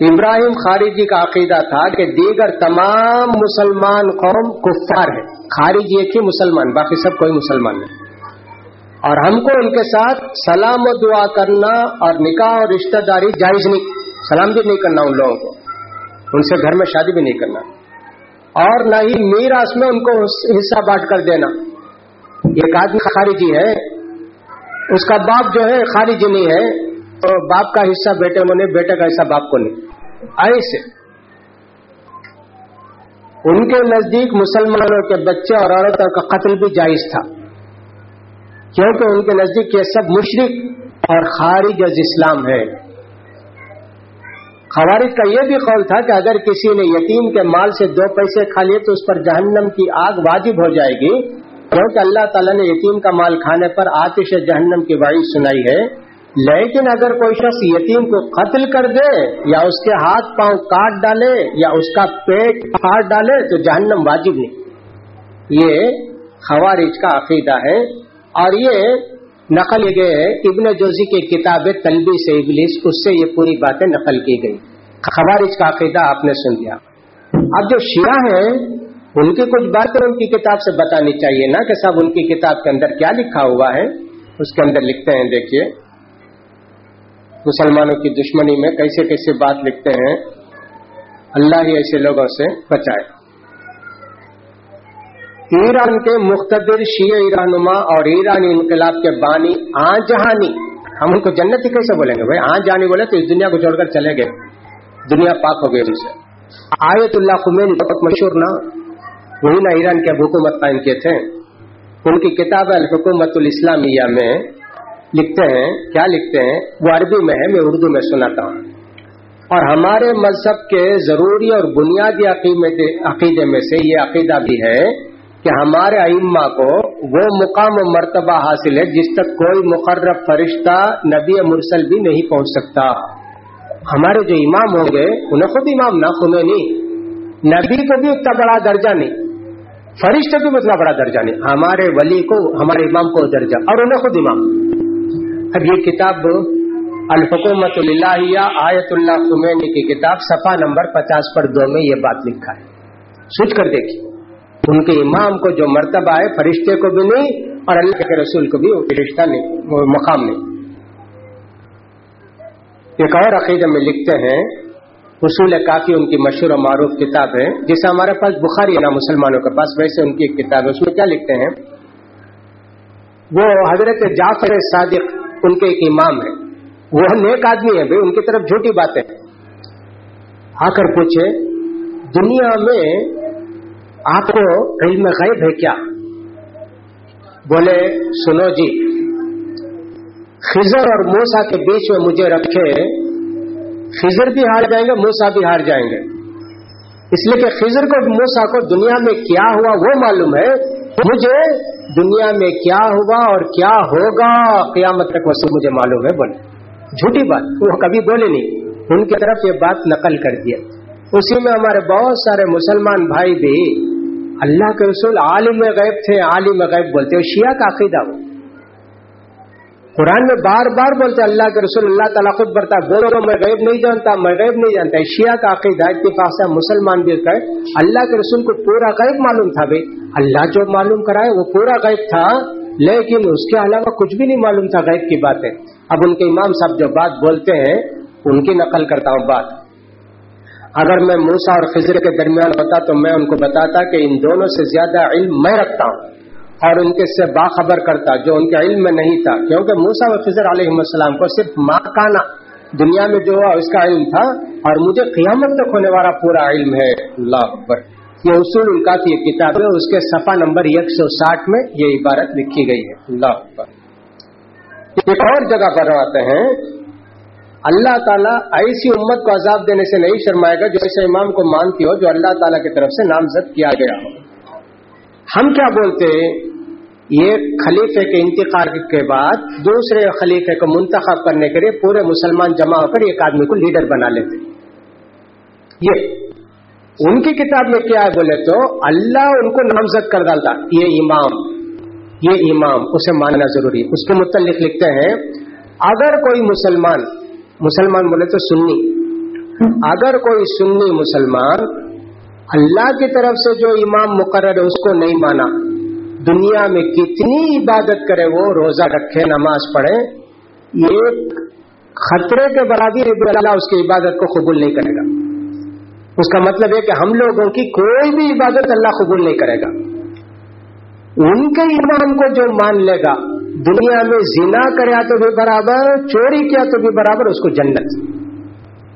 ابراہیم خارجی کا عقیدہ تھا کہ دیگر تمام مسلمان قوم کفار ہے۔ خارجی ایک ہی مسلمان، باقی سب کوئی مسلمان نہیں۔ اور ہم کو ان کے ساتھ سلام و دعا کرنا اور نکاح اور رشتہ داری جائز نہیں۔ سلام بھی نہیں کرنا ان لوگوں کو۔ ان سے گھر میں شادی بھی نہیں کرنا۔ اور نہ ہی میراث میں ان کو حصہ بانٹ کر دینا۔ ایک آدمی خارجی جی ہے۔ اس کا باپ جو ہے خارجی جی نہیں ہے۔ تو باپ کا حصہ بیٹے کو نہیں، بیٹے کا حصہ باپ کو نہیں۔ ایسے ان کے نزدیک مسلمانوں کے بچے اور عورتوں کا قتل بھی جائز تھا۔ کیونکہ ان کے نزدیک یہ سب مشرق اور خارج از اسلام ہے۔ خوارج کا یہ بھی قول تھا کہ اگر کسی نے یتیم کے مال سے دو پیسے کھا لیے تو اس پر جہنم کی آگ واجب ہو جائے گی۔ کیونکہ اللہ تعالیٰ نے یتیم کا مال کھانے پر آتش جہنم کی وعید سنائی ہے۔ لیکن اگر کوئی شخص یتیم کو قتل کر دے یا اس کے ہاتھ پاؤں کاٹ ڈالے یا اس کا پیٹ پھاڑ ڈالے تو جہنم واجب نہیں۔ یہ خوارج کا عقیدہ ہے اور یہ نقل گئے ہے ابن جوزی کی کتاب تلبی سے ابلیس، اس سے یہ پوری باتیں نقل کی گئی خوارج کا عقیدہ آپ نے سن لیا۔ اب جو شیعہ ہیں، ان کی کچھ باتیں ان کی کتاب سے بتانی چاہیے نا کہ صاحب ان کی کتاب کے اندر کیا لکھا ہوا ہے۔ اس کے اندر لکھتے ہیں، دیکھیے۔ مسلمانوں کی دشمنی میں کیسے کیسے بات لکھتے ہیں۔ اللہ ہی ایسے لوگوں سے بچائے۔ ایران کے مختبر شیعہ رہنما اور ایرانی انقلاب کے بانی آ جہانی، ہم ان کو جنتی کیسے بولیں گے بھائی؟ آ جانی بولے تو اس دنیا کو چھوڑ کر چلے گئے۔ دنیا پاک ہو گئی ان سے۔ آیت اللہ خمین بہت مشہور نا۔ وہی نا ایران کے حکومت قائم کیے تھے۔ ان کی کتاب الحکومت الاسلامیہ میں لکھتے ہیں، کیا لکھتے ہیں؟ وہ عربی میں ہے، میں اردو میں سناتا ہوں۔ اور ہمارے مذہب کے ضروری اور بنیادی عقیدے میں سے یہ عقیدہ بھی ہے کہ ہمارے ائمہ کو وہ مقام و مرتبہ حاصل ہے جس تک کوئی مقرر فرشتہ نبی مرسل بھی نہیں پہنچ سکتا۔ ہمارے جو امام ہوں گے، انہیں خود امام نہ خمینی نہیں نبی کو بھی اتنا بڑا درجہ نہیں فرشتہ بھی اتنا بڑا درجہ نہیں ہمارے ولی کو، ہمارے امام کو درجہ، اور انہیں خود امام۔ اب یہ کتاب الحکومت اللہ آیت اللہ خمینی کی کتاب صفحہ نمبر پچاس پر دو میں یہ بات لکھا ہے۔ سوچ کر دیکھیے۔ ان کے امام کو جو مرتبہ ہے فرشتے کو بھی نہیں، اور اللہ کے رسول کو بھی وہ فرشتہ نہیں وہ مقام نہیں ایک اور عقیدہ میں لکھتے ہیں اصول کافی ان کی مشہور و معروف کتاب ہے، جسے ہمارے پاس بخاری ہے، نا مسلمانوں کے پاس، ویسے ان کی ایک کتاب ہے، اس میں کیا لکھتے ہیں؟ وہ حضرت جعفر صادق ان کے ایک امام ہے وہ نیک آدمی ہے بھائی، ان کی طرف جھوٹی باتیں۔ آ کر پوچھے دنیا میں آپ کو علم غیب ہے کیا؟ بولے، سنو جی خزر اور موسا کے بیچ میں مجھے رکھے خزر بھی ہار جائیں گے موسا بھی ہار جائیں گے۔ اس لیے کہ خزر کو موسا کو دنیا میں کیا ہوا وہ معلوم ہے۔ مجھے دنیا میں کیا ہوا اور کیا ہوگا، قیامت تک وسیع مجھے معلوم ہے، بولے۔ جھوٹی بات، وہ کبھی بولے نہیں۔ ان کی طرف یہ بات نقل کر دیا اسی میں ہمارے بہت سارے مسلمان بھائی بھی اللہ کے رسول عالم غیب تھے، عالم غیب بولتے شیعہ کا عقیدہ وہ۔ قرآن میں بار بار بولتے، اللہ کے رسول، اللہ تعالیٰ خود برتا بولو میں غیب نہیں جانتا، میں غیب نہیں جانتا۔ شیعہ کا عقیدہ، اتفاق سے مسلمان بھی کہ اللہ کے رسول کو پورا غیب معلوم تھا بھائی۔ اللہ جو معلوم کرائے، وہ پورا غیب تھا۔ لیکن اس کے علاوہ کچھ بھی نہیں معلوم تھا غیب کی باتیں۔ اب ان کے امام صاحب جو بات بولتے ہیں، ان کی نقل کرتا ہوں بات۔ اگر میں موسا اور خزر کے درمیان ہوتا تو میں ان کو بتاتا کہ ان دونوں سے زیادہ علم میں رکھتا ہوں اور ان کے سے باخبر کرتا جو ان کے علم میں نہیں تھا، کیونکہ موسا و فضر علیہ السلام کو صرف ماکانہ دنیا میں جو ہوا اس کا علم تھا اور مجھے قیامت تک ہونے والا پورا علم ہے۔ اللہ اکبر۔ یہ اصول ان کا یہ کتاب ہے، اس کے صفحہ نمبر ایک سو ساٹھ میں یہ عبارت لکھی گئی ہے۔ اللہ اکبر۔ ایک اور جگہ پر آتے ہیں۔ اللہ تعالیٰ ایسی امت کو عذاب دینے سے نہیں شرمائے گا جو ایسے امام کو مانتی ہو، جو اللہ تعالیٰ کی طرف سے نامزد کیا گیا ہو۔ ہم کیا بولتے یہ خلیفے کے انتقال کے بعد دوسرے خلیفے کو منتخب کرنے کے لیے پورے مسلمان جمع ہو کر ایک آدمی کو لیڈر بنا لیتے یہ ان کی کتاب میں کیا ہے بولے تو، اللہ ان کو نامزد کر ڈالتا۔ یہ امام یہ امام، اسے ماننا ضروری اس کے متعلق لکھتے ہیں، اگر کوئی مسلمان مسلمان بولے تو سنی۔ اگر کوئی سنی مسلمان، اللہ کی طرف سے جو امام مقرر ہے، اس کو نہیں مانا۔ دنیا میں کتنی عبادت کرے، وہ روزہ رکھے، نماز پڑھے۔ یہ خطرے کے برابر اللہ اس کی عبادت کو قبول نہیں کرے گا۔ اس کا مطلب ہے کہ ہم لوگوں کی کوئی بھی عبادت اللہ قبول نہیں کرے گا۔ ان کے امام کو جو مان لے گا دنیا میں زنا کریا تو بھی برابر، چوری کیا تو بھی برابر، اس کو جنت۔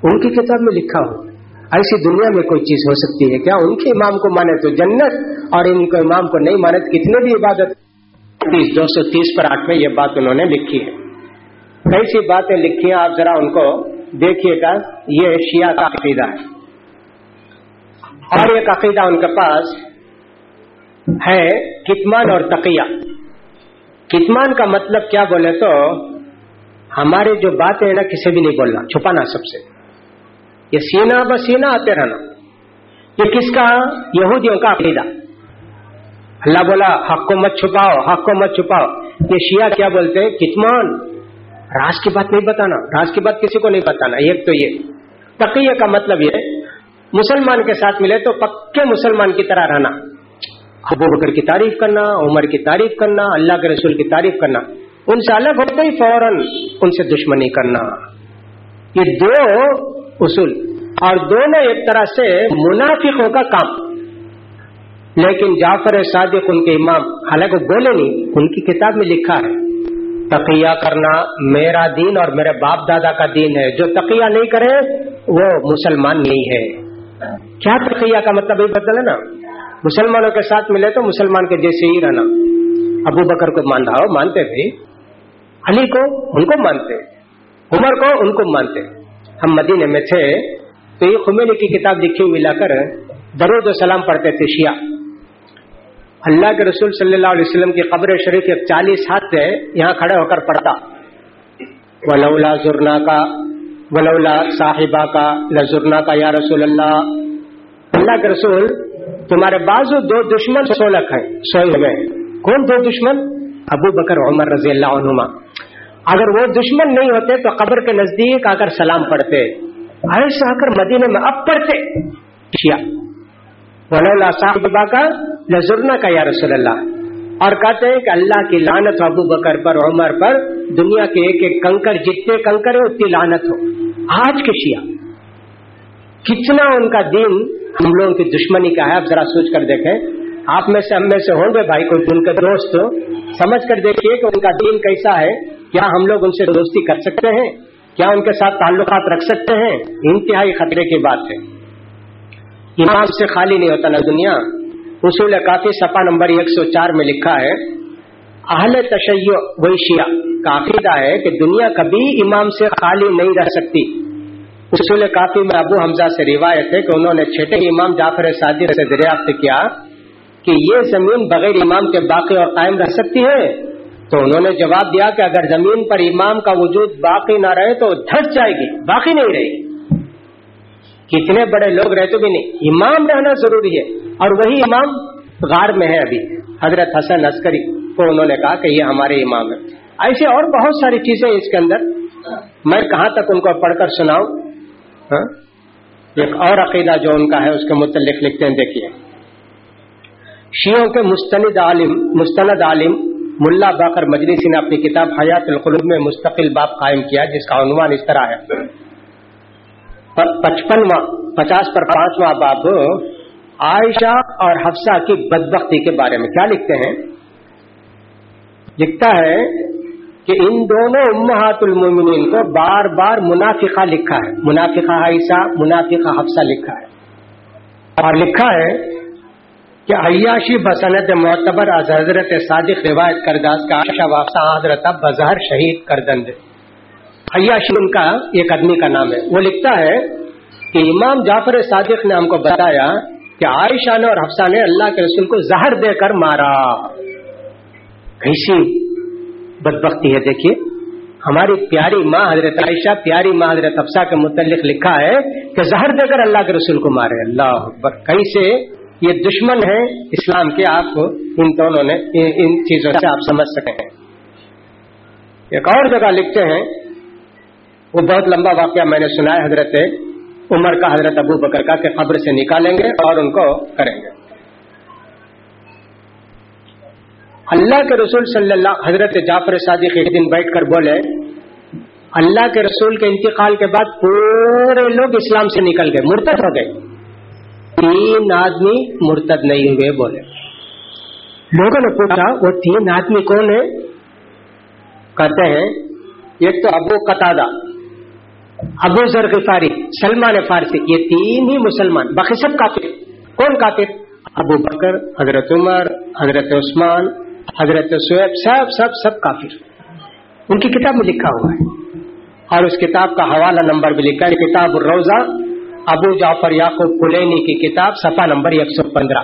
ان کی کتاب میں لکھا ہو ایسی دنیا میں کوئی چیز ہو سکتی ہے کیا؟ ان کے امام کو مانے تو جنت، اور ان کو امام کو نہیں مانے تو کتنے بھی عبادت۔ تیس دو سو تیس پر آٹھ میں یہ بات انہوں نے لکھی ہے۔ کئی سی باتیں لکھی ہیں، آپ ذرا ان کو دیکھیے گا۔ یہ شیعہ کا عقیدہ ہے۔ اور ایک عقیدہ ان کے پاس ہے کتمان اور تقیہ۔ کتمان کا مطلب کیا بولے تو ہمارے جو باتیں ہیں نا کسی بھی نہیں بولنا چھپانا سب سے یہ سینا بسینا آتے رہنا یہ کس کا یہودیوں کا عقیدہ اللہ بولا حق کو مت چھپاؤ حق کو مت چھپاؤ یہ شیعہ کیا بولتے ہیں کتمان راز کی بات نہیں بتانا راز کی بات کسی کو نہیں بتانا ایک تو یہ تقیہ کا مطلب یہ مسلمان کے ساتھ ملے تو پکے مسلمان کی طرح رہنا ابو بکر کی تعریف کرنا، عمر کی تعریف کرنا، اللہ کے رسول کی تعریف کرنا۔ ان سے الگ ہوتے ہی فوراً ان سے دشمنی کرنا۔ یہ دو اصول۔ اور دونوں ایک طرح سے منافقوں کا کام۔ لیکن جعفر صادق، ان کے امام، حالانکہ بولے نہیں، ان کی کتاب میں لکھا ہے، تقیہ کرنا میرا دین اور میرے باپ دادا کا دین ہے۔ جو تقیہ نہیں کرے، وہ مسلمان نہیں ہے۔ کیا تقیہ کا مطلب یہ بدل ہے نا؟ مسلمانوں کے ساتھ ملے تو مسلمان کے جیسے ہی رہنا۔ ابو بکر کو مان رہا ہو، مانتے تھے علی کو، ان کو مانتے۔ عمر کو، ان کو مانتے۔ ہم مدینے میں تھے، تو یہ خمینی کی کتاب لکھی ہوئی لا کر درود و سلام پڑھتے تھے شیعہ۔ اللہ کے رسول صلی اللہ علیہ وسلم کی قبر شریف ایک چالیس ہاتھ سے یہاں کھڑے ہو کر پڑھتا۔ ولولا زرنا کا ولولا صاحبہ کا لزرنا کا یا رسول اللہ اللہ کے رسول تمہارے بازو دو دشمن سولک ہیں سوئے ہوئے۔ کون دو دشمن؟ ابو بکر عمر رضی اللہ عنہما۔ اگر وہ دشمن نہیں ہوتے تو قبر کے نزدیک آ کر سلام پڑھتے۔ ایسے آ کر مدینے میں اب پڑھتے۔ ولولا صاحبہ کا لذرنا کا یا رسول اللہ۔ اور کہتے ہیں کہ اللہ کی لانت ابو بکر پر، عمر پر، دنیا کے ایک ایک کنکر، جتنے کنکر ہیں، اتنی لانت ہو۔ آج کے شیعہ، کتنا ان کا دین ہم لوگوں کی دشمنی کا ہے، آپ ذرا سوچ کر دیکھیں۔ آپ میں سے، ہم میں سے ہوں گے بھائی کوئی ان کے دوست سمجھ کر دیکھیے کہ ان کا دین کیسا ہے۔ کیا ہم لوگ ان سے دوستی کر سکتے ہیں؟ کیا ان کے ساتھ تعلقات رکھ سکتے ہیں؟ انتہائی خطرے کی بات ہے۔ امام سے خالی نہیں ہوتا نا دنیا۔ اصول کافی سپا نمبر ایک سو چار میں لکھا ہے، اہل تشیع ویشیا کا عقیدہ ہے کہ دنیا کبھی امام سے خالی نہیں رہ سکتی۔ اصول کافی میں ابو حمزہ سے روایت ہے کہ انہوں نے چھٹے امام جعفر صادق سے دریافت کیا کہ یہ زمین بغیر امام کے باقی اور قائم رہ سکتی ہے؟ تو انہوں نے جواب دیا کہ اگر زمین پر امام کا وجود باقی نہ رہے تو دھس جائے گی، باقی نہیں رہے گی۔ کتنے بڑے لوگ رہتے بھی نہیں، امام رہنا ضروری ہے۔ اور وہی امام غار میں ہے ابھی، حضرت حسن عسکری کو انہوں نے کہا کہ یہ ہمارے امام ہیں۔ ایسے اور بہت ساری چیزیں اس کے اندر، میں کہاں تک ان کو پڑھ کر سناؤں؟ ہاں؟ ایک اور عقیدہ جو ان کا ہے، اس کے متعلق لکھتے ہیں، دیکھیے۔ شیوں کے مستند عالم مستند عالم ملا باقر مجلسی نے اپنی کتاب حیات القلوب میں مستقل باب قائم کیا، جس کا عنوان اس طرح ہے۔ پچپنواں، پچاس پر پانچواں باب، عائشہ اور حفصہ کی بدبختی کے بارے میں۔ کیا لکھتے ہیں؟ لکھتا ہے کہ ان دونوں امہات المومنین کو بار بار منافقہ لکھا ہے۔ منافقہ عائشہ منافقہ حفصہ لکھا ہے۔ اور لکھا ہے کہ عیاشی بسنت معتبر از حضرت صادق روایت کرداس کا عائشہ واپسہ حضرت بظہر شہید کردند۔ عیاشی ان کا ایک آدمی کا نام ہے۔ وہ لکھتا ہے کہ امام جعفر صادق نے ہم کو بتایا کہ عائشہ نے اور حفصہ نے اللہ کے رسول کو زہر دے کر مارا۔ کیسی بدبختی ہے۔ دیکھیے، ہماری پیاری ماں حضرت عائشہ، پیاری ماں حضرت حفصہ کے متعلق لکھا ہے کہ زہر دے کر اللہ کے رسول کو مارے۔ اللہ اکبر، کیسے؟ یہ دشمن ہے اسلام کے آپ کو، ان دونوں نے، ان چیزوں سے آپ سمجھ سکے ہیں۔ ایک اور جگہ لکھتے ہیں، وہ بہت لمبا واقعہ میں نے سنا ہے حضرت عمر کا، حضرت ابو بکر کا، کہ خبر سے نکالیں گے اور ان کو کریں گے۔ اللہ کے رسول صلی اللہ حضرت جعفر صادق ایک دن بیٹھ کر بولے، اللہ کے رسول کے انتقال کے بعد پورے لوگ اسلام سے نکل گئے، مرتد ہو گئے۔ تین آدمی مرتد نہیں ہوئے بولے۔ لوگوں نے پوچھا، وہ تین آدمی کون ہے کہتے ہیں، ایک تو ابو قطع ابو ذر غفاری، سلمان فارسی، یہ تین ہی مسلمان، باقی سب کافر۔ کون کافر؟ ابو بکر، حضرت عمر، حضرت عثمان۔ حضرت سویب سب سب سب کافر ان کی کتاب میں لکھا ہوا ہے اور اس کتاب کا حوالہ نمبر بھی لکھا ہے، کتاب الروزہ ابو جعفر یعقوب کلینی کی کتاب، صفحہ نمبر ایک سو پندرہ۔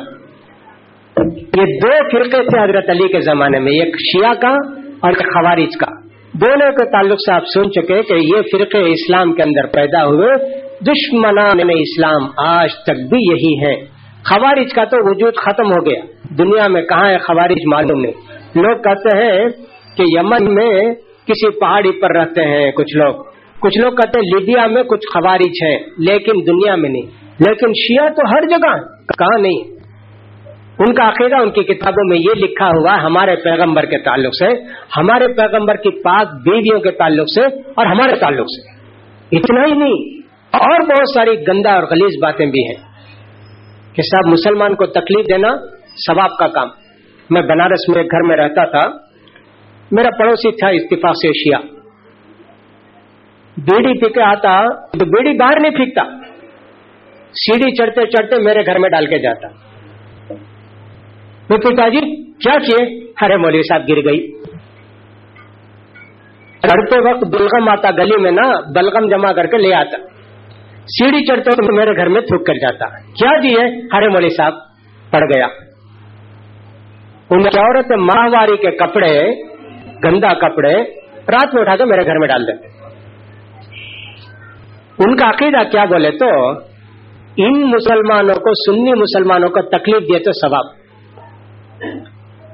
یہ دو فرقے تھے حضرت علی کے زمانے میں، ایک شیعہ کا اور ایک خوارج کا۔ دونوں کے تعلق سے آپ سن چکے کہ یہ فرقے اسلام کے اندر پیدا ہوئے۔ دشمنان اسلام آج تک بھی یہی ہے خوارج کا تو وجود ختم ہو گیا۔ دنیا میں کہاں ہے خوارج معلوم نہیں۔ لوگ کہتے ہیں کہ یمن میں کسی پہاڑی پر رہتے ہیں کچھ لوگ۔ کچھ لوگ کہتے ہیں لیبیا میں کچھ خوارج ہیں، لیکن دنیا میں نہیں۔ لیکن شیعہ تو ہر جگہ کہاں نہیں۔ ان کا عقیدہ ان کی کتابوں میں یہ لکھا ہوا ہمارے پیغمبر کے تعلق سے، ہمارے پیغمبر کی پاک بیویوں کے تعلق سے اور ہمارے تعلق سے۔ اتنا ہی نہیں، اور بہت ساری گندا اور غلیظ باتیں بھی ہیں۔ کہ صاحب مسلمان کو تکلیف دینا ثواب کا کام۔ میں بنارس میں گھر میں رہتا تھا۔ میرا پڑوسی تھا اتفاق سے شیعہ۔ بیڑی پی کے آتا تو بیڑی باہر نہیں پھینکتا۔ سیڑھی چڑھتے چڑھتے میرے گھر میں ڈال کے جاتا۔ وہ پتا جی کیا کیے؟ ارے، مولوی صاحب، گر گئی۔ چڑھتے وقت بلغم آتا گلی میں نا، بلغم جمع کر کے لے آتا۔ سیڑھی چڑھتے وقت میرے گھر میں تھوک کر جاتا۔ کیا جی ہے؟ ہرے مولوی صاحب، پڑ گیا۔ ان کی عورت ماہواری کے کپڑے، گندا کپڑے، رات میں اٹھا کے میرے گھر میں ڈال دیتے۔ ان کا عقیدہ کیا بولے تو، ان مسلمانوں کو، سنی مسلمانوں کو تکلیف دیے تو ثواب۔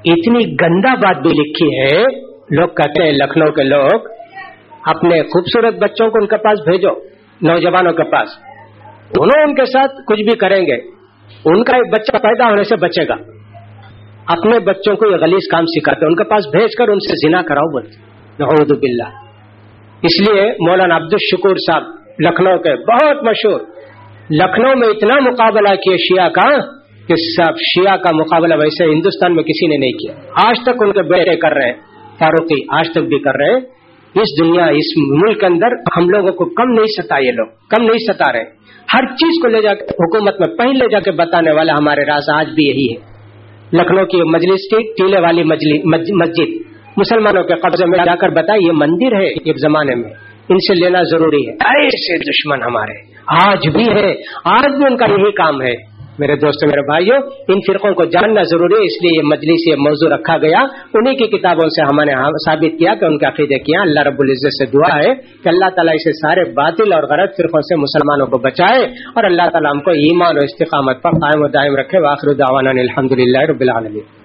اتنی گندا بات بھی لکھی ہے، لوگ کہتے ہیں لکھنؤ کے لوگ، اپنے خوبصورت بچوں کو ان کے پاس بھیجو۔ نوجوانوں کے پاس۔ دونوں ان کے ساتھ کچھ بھی کریں گے، ان کا ایک بچہ پیدا ہونے سے بچے گا۔ اپنے بچوں کو یہ غلیظ کام سکھاتے، ان کے پاس بھیج کر ان سے زنا کراؤ بولتے نعوذ باللہ۔ اس لیے مولانا عبد الشکور صاحب لکھنؤ کے بہت مشہور، لکھنؤ میں اتنا مقابلہ کیا شیعہ کا کہ سب شیعہ کا مقابلہ ویسے ہندوستان میں کسی نے نہیں کیا۔ آج تک ان کے بیٹے کر رہے ہیں، فاروقی آج تک بھی کر رہے ہیں۔ اس دنیا، اس ملک کے اندر ہم لوگوں کو کم نہیں ستا یہ لوگ، کم نہیں ستا رہے۔ ہر چیز کو لے جا کے، حکومت میں پہلے جا کے بتانے والا ہمارے راز آج بھی یہی ہے۔ لکھنؤ کی مجلس کی ٹیلے والی مسجد، مسلمانوں کے قبضے میں جا کر بتایا یہ مندر ہے ایک زمانے میں۔ ان سے لینا ضروری ہے۔ ایسے دشمن ہمارے، آج بھی ہے۔ آج بھی ان کا یہی کام ہے۔ میرے دوستوں میرے بھائیوں ان فرقوں کو جاننا ضروری ہے، اس لیے یہ مجلس، یہ موضوع رکھا گیا۔ انہیں کی کتابوں سے ہم نے ثابت کیا کہ ان کے عقیدے کیا اللہ رب العزت سے دعا ہے کہ اللہ تعالیٰ اسے سارے باطل اور غلط فرقوں سے مسلمانوں کو بچائے اور اللہ تعالیٰ ہم کو ایمان و استقامت پر قائم و دائم رکھے۔ واخر الحمد للہ رب العالمین۔